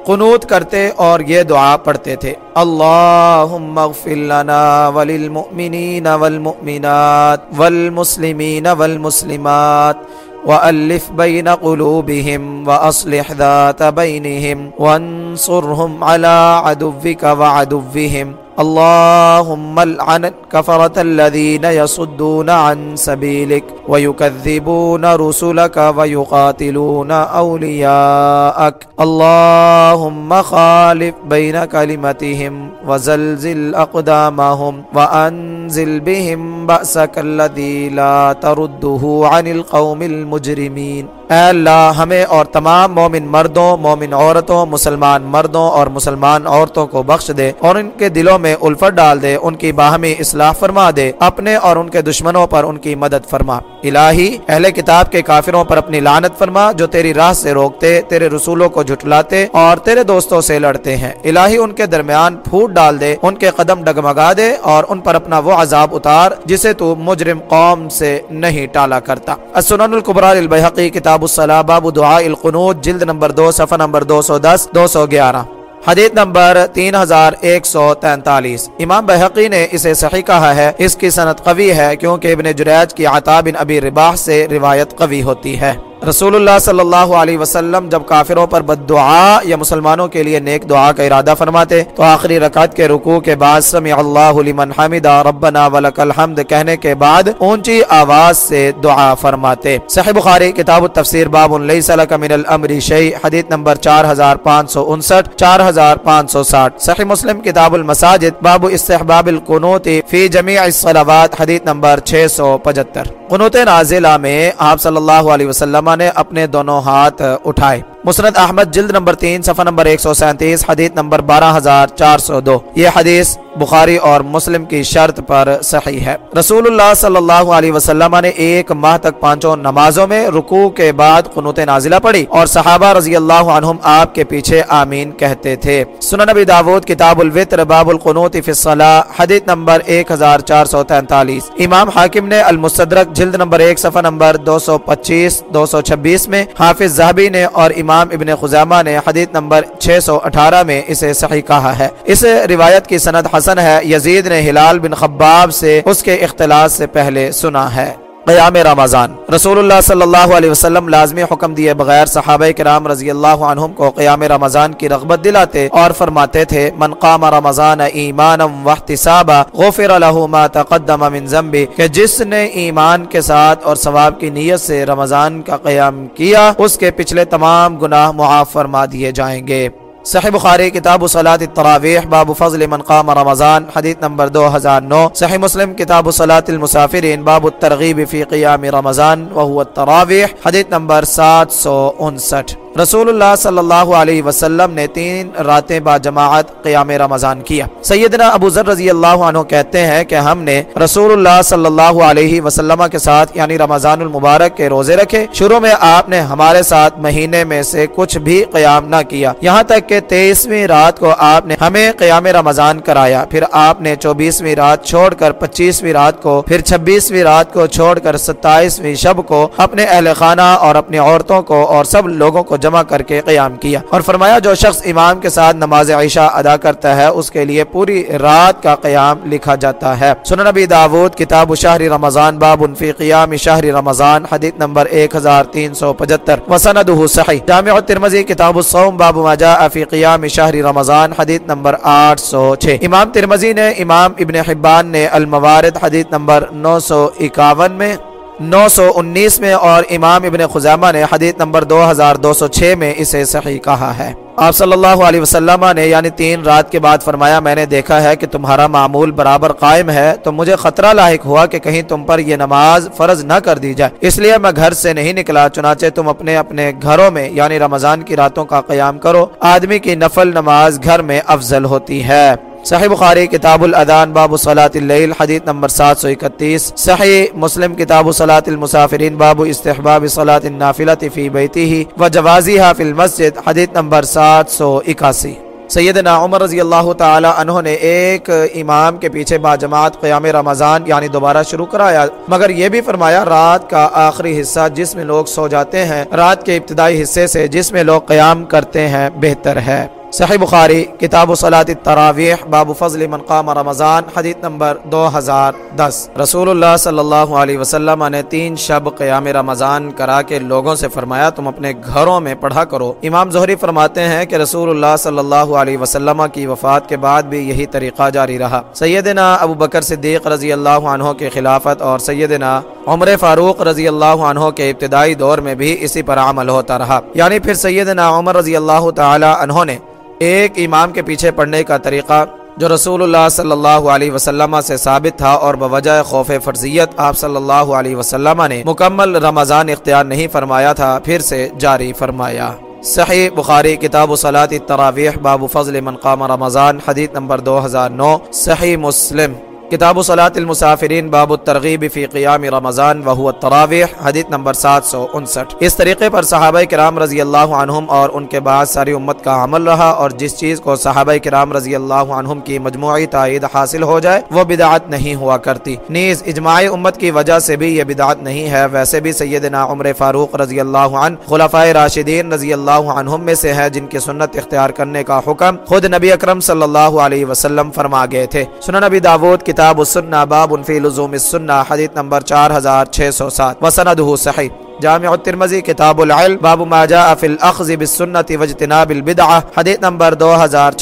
قنوت کرتے اور یہ دعا پڑھتے تھے۔ اللہم اغفر لنا وللمؤمنین والمؤمنات والمسلمین والمسلمات وألف بين قلوبهم وأصلح ذات بينهم وانصرهم على عدوك وعدوهم اللهم العن كفرة الذين يصدون عن سبيلك ويكذبون رسلك ويقاتلون أولياءك. اللهم خالف بين كلمتهم وزلزل أقدامهم وأنزل بهم بأسك الذي لا ترده عن القوم المجرمين. اے اللہ، ہمیں اور تمام مومن مردوں، مومن عورتوں، مسلمان مردوں اور مسلمان عورتوں کو بخش دے اور ان کے دلوں میں الفت ڈال دے، ان کی باہمی اصلاح فرما دے، اپنے اور ان کے دشمنوں پر ان کی مدد فرما۔ الہی، اہل کتاب کے کافروں پر اپنی لانت فرما، جو تیری راہ سے روکتے، تیرے رسولوں کو جھٹلاتے اور تیرے دوستوں سے لڑتے ہیں۔ الہی ان کے درمیان پھوٹ ڈال دے، ان کے قدم ڈگمگا دے اور ان پر اپنا وہ عذاب اتار، جسے تو مجرم قوم سے نہیں ٹالا کرتا۔ السنن القبرى البحقی کتاب الصلاح، باب دعاء القنوت، جلد نمبر دو، صفحہ نمبر دو سو دس، دو سو گیارہ۔ حدیث نمبر تین ہزار ایک سو تینتالیس۔ امام بحقی نے اسے صحیح کہا ہے، اس کی صنعت قوی ہے کیونکہ ابن جریج کی عطا بن ابی رباح سے روایت قوی ہوتی ہے۔ رسول اللہ صلی اللہ علیہ وسلم جب کافروں پر بد دعا یا مسلمانوں کے لیے نیک دعا کا ارادہ فرماتے، تو آخری رکعت کے رکوع کے بعد سمع اللہ لمن حمدہ، ربنا ولک الحمد کہنے کے بعد اونچی آواز سے دعا فرماتے۔ صحیح بخاری، کتاب التفسیر، باب لیس لک من الامر شیء، حدیث نمبر 4559 4560 صحیح مسلم، کتاب المساجد، باب استحباب القنوت فی جمیع الصلوات، حدیث نمبر 675 قنوت نازلہ میں آپ صلی اللہ علیہ وسلم نے اپنے دونوں ہاتھ اٹھائے۔ مسند احمد جلد نمبر تین، صفحہ نمبر ایک سو سینتیس، حدیث نمبر بارہ ہزار چار سو دو۔ یہ حدیث بخاری اور مسلم کی شرط پر صحیح ہے۔ رسول اللہ صلی اللہ علیہ وسلم نے ایک ماہ تک پانچوں نمازوں میں رکوع کے بعد قنوت نازلہ پڑھی اور صحابہ رضی اللہ عنہم آپ کے پیچھے آمین کہتے تھے۔ سنن نبی داود، کتاب الوطر باب القنوت فی الصلاة، حدیث نمبر ایک ہزار چار سو تینتالیس۔ امام حاکم نے المصدرک جلد نمبر ایک، صفحہ نمبر دو سو پچیس، دو سو چھبیس میں حافظ زہبی نے اور امام ابن خزامہ نے حدیث نمبر چھ سو اٹھارہ میں اسے صحیح کہا ہے۔ اس روایت کی سند حسن ہے، یزید نے ہلال بن خباب سے اس کے اختلاط سے پہلے سنا ہے۔ قیام رمضان۔ رسول اللہ صلی اللہ علیہ وسلم لازمی حکم دیے بغیر صحابہ کرام رضی اللہ عنہم کو قیام رمضان کی رغبت دلاتے اور فرماتے تھے، من قام رمضان ایمانا واحتسابا، غفر له ما تقدم من ذنبه کہ جس نے ایمان کے ساتھ اور ثواب کی نیت سے رمضان کا قیام کیا، اس کے پچھلے تمام گناہ معاف فرما دیے جائیں گے۔ صحیح بخاری، کتاب صلاة التراویح، باب فضل من قام رمضان، حدیث نمبر دو ہزار نو۔ صحیح مسلم، کتاب صلاة المسافرین، باب الترغیب فی قیام رمضان وهو التراویح، حدیث نمبر سات سو انسٹھ۔ رسول اللہ صلی اللہ علیہ وسلم نے تین راتیں با جماعت قیام رمضان کیا سیدنا ابو ذر رضی اللہ عنہ کہتے ہیں کہ ہم نے رسول اللہ صلی اللہ علیہ وسلم کے ساتھ یعنی رمضان المبارک کے روزے رکھے شروع میں آپ نے ہمارے ساتھ مہینے میں سے کچھ بھی قیام نہ کیا یہاں تک کہ تیئیسویں رات کو آپ نے ہمیں قیام رمضان کرایا پھر آپ نے چوبیسویں رات چھوڑ کر پچیسویں رات کو پھر چھبیسویں رات کو چھوڑ کر ستائیسویں شب کو اپنے اہل خانہ اور اپنی عورتوں کو اور سب لوگوں کو جمع کر کے قیام کیا۔ اور فرمایا، جو شخص امام کے ساتھ نماز عائشہ ادا کرتا ہے، اس کے لیے پوری رات کا قیام لکھا جاتا ہے۔ سنن نبی داود، کتاب شہر رمضان، باب فی قیام شہر رمضان، حدیث نمبر 1375 وسندہ صحیح۔ جامع ترمزی کتاب الصوم، باب ما جاء فی قیام شہر رمضان، حدیث نمبر 806 امام ترمزی نے امام ابن حبان نے الموارد، حدیث نمبر 951 میں نو سو انیس میں اور امام ابن خزامہ نے حدیث نمبر دو ہزار دو سو چھ میں اسے صحیح کہا ہے۔ آپ صلی اللہ علیہ وسلم نے یعنی تین رات کے بعد فرمایا، میں نے دیکھا ہے کہ تمہارا معمول برابر قائم ہے، تو مجھے خطرہ لاحق ہوا کہ کہیں تم پر یہ نماز فرض نہ کر دی جائے۔ اس لیے میں گھر سے نہیں نکلا، چنانچہ تم اپنے اپنے گھروں میں یعنی رمضان کی راتوں کا قیام کرو۔ آدمی کی نفل نماز گھر میں افضل ہوتی ہے۔ صحیح بخاری کتاب الادان باب صلاة اللیل حدیث نمبر سات سو اکتیس، صحیح مسلم کتاب صلاة المسافرین باب استحباب صلاة النافلة فی بیتی ہی و جوازیہا فی المسجد، حدیث نمبر سات سو اکاسی۔ سیدنا عمر رضی اللہ تعالی عنہ نے ایک امام کے پیچھے با جماعت قیام رمضان یعنی دوبارہ شروع کرایا، مگر یہ بھی فرمایا، رات کا آخری حصہ جس میں لوگ سو جاتے ہیں، رات کے ابتدائی حصے سے جس میں لوگ قیام کرتے ہیں، بہتر ہے۔ صحیح بخاری، کتاب و صلاۃ التراویح، باب فضل من قام رمضان، حدیث نمبر دو ہزار دس۔ رسول اللہ صلی اللہ علیہ وسلم نے تین شب قیام رمضان کرا کے لوگوں سے فرمایا، تم اپنے گھروں میں پڑھا کرو۔ امام زہری فرماتے ہیں کہ رسول اللہ صلی اللہ علیہ وسلم کی وفات کے بعد بھی یہی طریقہ جاری رہا۔ سیدنا ابو بکر صدیق رضی اللہ عنہ کے خلافت اور سیدنا عمر فاروق رضی اللہ عنہ کے ابتدائی دور میں بھی اسی پر عمل ہوتا رہا۔ یعنی پھر سیدنا عمر رضی اللہ تعالی عنہ نے ایک امام کے پیچھے پڑھنے کا طریقہ جو رسول اللہ صلی اللہ علیہ وسلم سے ثابت تھا اور بوجہ خوف فرضیت آپ صلی اللہ علیہ وسلم نے مکمل رمضان اختیار نہیں فرمایا تھا، پھر سے جاری فرمایا۔ صحیح بخاری کتاب و صلاة التراویح، باب فضل من قام رمضان، حدیث نمبر دو ہزار نو، صحیح مسلم۔ کتاب و صلاة المسافرین باب الترغیب فی قیام رمضان وهو التراویح، حدیث نمبر سات سو انسٹھ۔ اس طریقے پر صحابہ کرام رضی اللہ عنہم اور ان کے بعد ساری امت کا عمل رہا اور جس چیز کو صحابہ کرام رضی اللہ عنہم کی مجموعی تائید حاصل ہو جائے، وہ بدعات نہیں ہوا کرتی۔ نیز اجماعی امت کی وجہ سے بھی یہ بدعات نہیں ہے۔ ویسے بھی سیدنا عمر فاروق رضی اللہ عنہ خلفۂ راشدین رضی اللہ عنہم میں سے ہے جن کی سنت اختیار کرنے کا حکم خود نبی اکرم صلی اللہ علیہ وسلم فرما گئے تھے۔ سنن نبی داود، کتاب کتاب السنہ باب فی لزوم السنہ، حدیث نمبر چار ہزار چھ سو سات، وسندہ صحیح۔ جامع الترمذی کتاب العلم، باب ما جاء فی الاخذ بالسنت واجتناب البدعہ، حدیث نمبر دو ہزار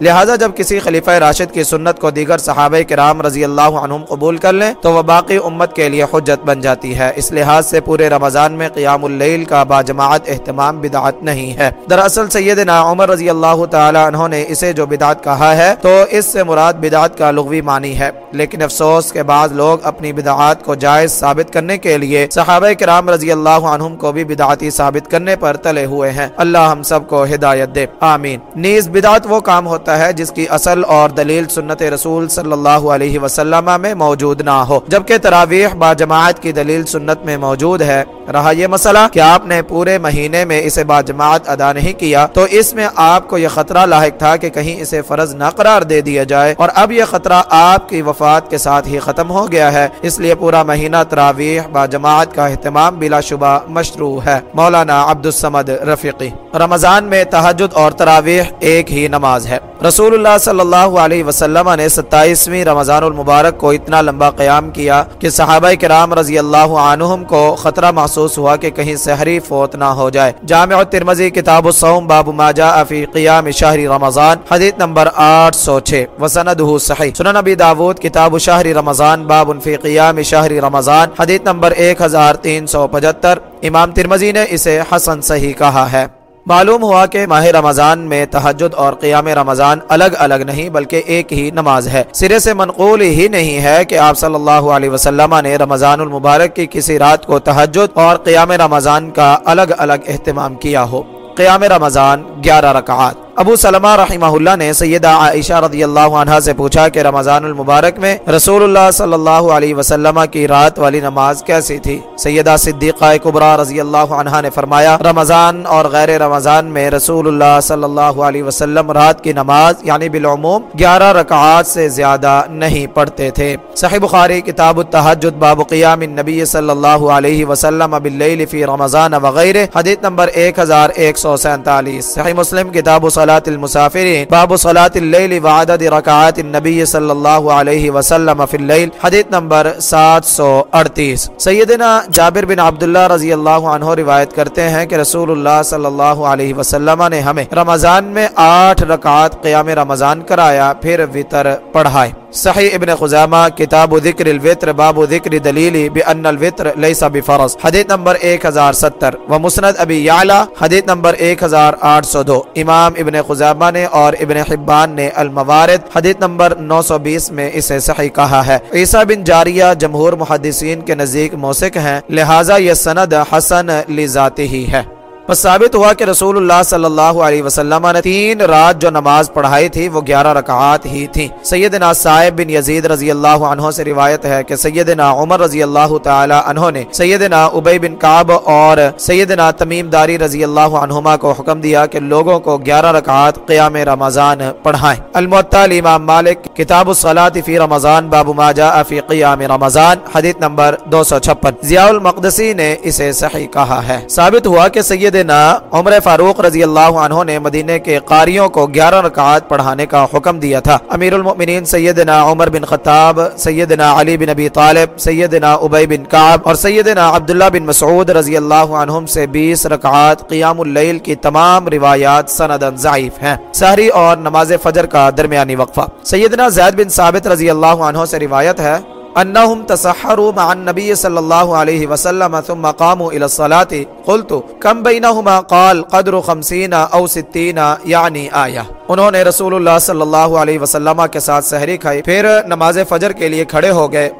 لہٰذا جب کسی خلیفہ راشد کی سنت کو دیگر صحابہ کرام رضی اللہ عنہم قبول کر لیں، تو وہ باقی امت کے لیے حجت بن جاتی ہے۔ اس لحاظ سے پورے رمضان میں قیام اللیل کا باجماعت اہتمام بدعت نہیں ہے۔ دراصل سیدنا عمر رضی اللہ تعالی عنہ نے اسے جو بدعت کہا ہے، تو اس سے مراد بدعت کا لغوی معنی ہے۔ لیکن افسوس کے بعد لوگ اپنی بدعات کو جائز ثابت کرنے کے لیے صحابہ کرام رضی اللہ عنہم کو بھی بدعاتی ثابت کرنے پر تلے ہوئے ہیں۔ اللہ ہم سب کو ہدایت دے۔ آمین۔ نیز بدعت وہ کام ہوتا ہے جس کی اصل اور دلیل سنت رسول صلی اللہ علیہ وسلم میں موجود نہ ہو۔ جبکہ تراویح با جماعت کی دلیل سنت میں موجود ہے۔ رہا یہ مسئلہ کہ آپ نے پورے مہینے میں اسے با جماعت ادا نہیں کیا تو اس میں آپ کو یہ خطرہ لاحق تھا کہ کہیں اسے فرض نہ قرار دے دیا جائے اور اب یہ خطرہ آپ کی وفات کے ساتھ ہی ختم ہو گیا ہے اس لیے پورا مہینہ تراویح با جماعت کا اہتمام بلا شبہ مشروع ہے مولانا عبد السمد رفیقی۔ رمضان میں تحجد اور تراویح ایک ہی نماز ہے۔ رسول اللہ صلی اللہ علیہ وسلم نے ستائیسویں رمضان المبارک کو اتنا لمبا قیام کیا کہ صحابہ کرام رضی اللہ عنہم کو خطرہ محسوس ہوا کہ کہیں سحری فوت نہ ہو جائے۔ جامع ترمزی کتاب الصوم باب ما جاء فی قیام شہر رمضان، حدیث نمبر آٹھ سو چھ وسندہ صحیح۔ سنن نبی داود، کتاب شہر رمضان، باب فی قیام شہر رمضان، حدیث نمبر ایک ہزار تین سو پچہتر۔ امام ترمزی نے اسے حسن صحیح کہا ہے۔ معلوم ہوا کہ ماہ رمضان میں تحجد اور قیام رمضان الگ الگ نہیں بلکہ ایک ہی نماز ہے۔ سرے سے منقول ہی نہیں ہے کہ آپ صلی اللہ علیہ وسلم نے رمضان المبارک کی کسی رات کو تحجد اور قیام رمضان کا الگ الگ اہتمام کیا ہو۔ قیام رمضان گیارہ رکعات۔ ابو سلمہ رحمہ اللہ نے سیدہ عائشہ رضی اللہ عنہ سے پوچھا کہ رمضان المبارک میں رسول اللہ صلی اللہ علیہ وسلم کی رات والی نماز کیسی تھی؟ سیدہ صدیقہ کبرا رضی اللہ عنہ نے فرمایا، رمضان اور غیر رمضان میں رسول اللہ صلی اللہ علیہ وسلم رات کی نماز یعنی بالعموم گیارہ رکعات سے زیادہ نہیں پڑھتے تھے۔ صحیح بخاری کتاب التحجد باب قیام النبی صلی اللہ علیہ وسلم باللیل فی رمضان وغیرہ حدیث نمبر ایک ہزار ایک سو سینتالیس۔ صحیح مسلم کتاب صلاة المسافرین، باب صلاة اللیل وعدد رکعات النبی صلی اللہ علیہ وسلم فی اللیل، حدیث نمبر سات سو اڑتیس۔ سیدنا جابر بن عبداللہ رضی اللہ عنہ روایت کرتے ہیں کہ رسول اللہ صلی اللہ علیہ وسلم نے ہمیں رمضان میں آٹھ رکعات قیام رمضان کرایا، پھر وطر پڑھائے۔ صحیح ابن خزامہ کتاب و ذکر الوطر باب و ذکر دلیلی بان الوطر لیسا بفرض۔ حدیث نمبر 1070 و مسند ابی یعلا، حدیث نمبر 1802 امام ابن خزامہ نے اور ابن حبان نے الموارد، حدیث نمبر 920 میں اسے صحیح کہا ہے۔ عیسیٰ بن جاریہ جمہور محدثین کے نزدیک موسیق ہیں، لہٰذا یہ سند حسن لذاتی ہی ہے۔ بس ثابت ہوا کہ رسول اللہ صلی اللہ علیہ وسلم نے تین رات جو نماز پڑھائی تھی، وہ گیارہ رکعات ہی تھی سیدنا صاحب بن یزید رضی اللہ عنہ سے روایت ہے کہ سیدنا عمر رضی اللہ تعالی عنہ نے سیدنا عبی بن کعب اور سیدنا تمیم داری رضی اللہ عنہما کو حکم دیا کہ لوگوں کو گیارہ رکعات قیام رمضان پڑھائیں۔ المعطل امام مالک، کتاب الصلاة فی رمضان، باب ما جاء فی قیام رمضان، حدیث نمبر دو سو چھپن۔ ضیاء المقدسی نے اسے صحیح کہا ہے۔ ثابت ہوا کہ سید سیدنا عمر فاروق رضی اللہ عنہ نے مدینہ کے قاریوں کو گیارہ رکعات پڑھانے کا حکم دیا تھا۔ امیر المؤمنین سیدنا عمر بن خطاب، سیدنا علی بن ابی طالب، سیدنا عبی بن کعب اور سیدنا عبداللہ بن مسعود رضی اللہ عنہم سے بیس رکعات قیام اللیل کی تمام روایات سندن ضعیف ہیں۔ سہری اور نماز فجر کا درمیانی وقفہ۔ سیدنا زید بن ثابت رضی اللہ عنہ سے روایت ہے انہم تسحروا مع النبی صلی اللہ علیہ وسلم ثم قاموا الى الصلاة قلت کم بینہما قال قدر خمسین او ستین یعنی آیہ۔ انہوں نے رسول اللہ صلی اللہ علیہ وسلم کے ساتھ سہری کھائی، پھر نماز فجر کے لیے کھڑے ہو گئے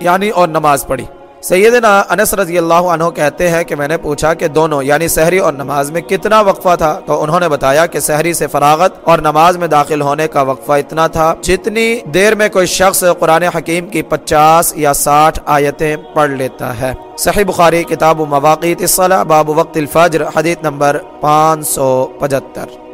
یعنی اور نماز پڑھی۔ سیدنا انس رضی اللہ عنہ کہتے ہیں کہ میں نے پوچھا کہ دونوں یعنی سحری اور نماز میں کتنا وقفہ تھا؟ تو انہوں نے بتایا کہ سحری سے فراغت اور نماز میں داخل ہونے کا وقفہ اتنا تھا جتنی دیر میں کوئی شخص قرآن حکیم کی پچاس یا ساٹھ آیتیں پڑھ لیتا ہے۔ صحیح بخاری، کتاب و مواقع باب وقت الفجر، حدیث نمبر پانچ سو پچہتر۔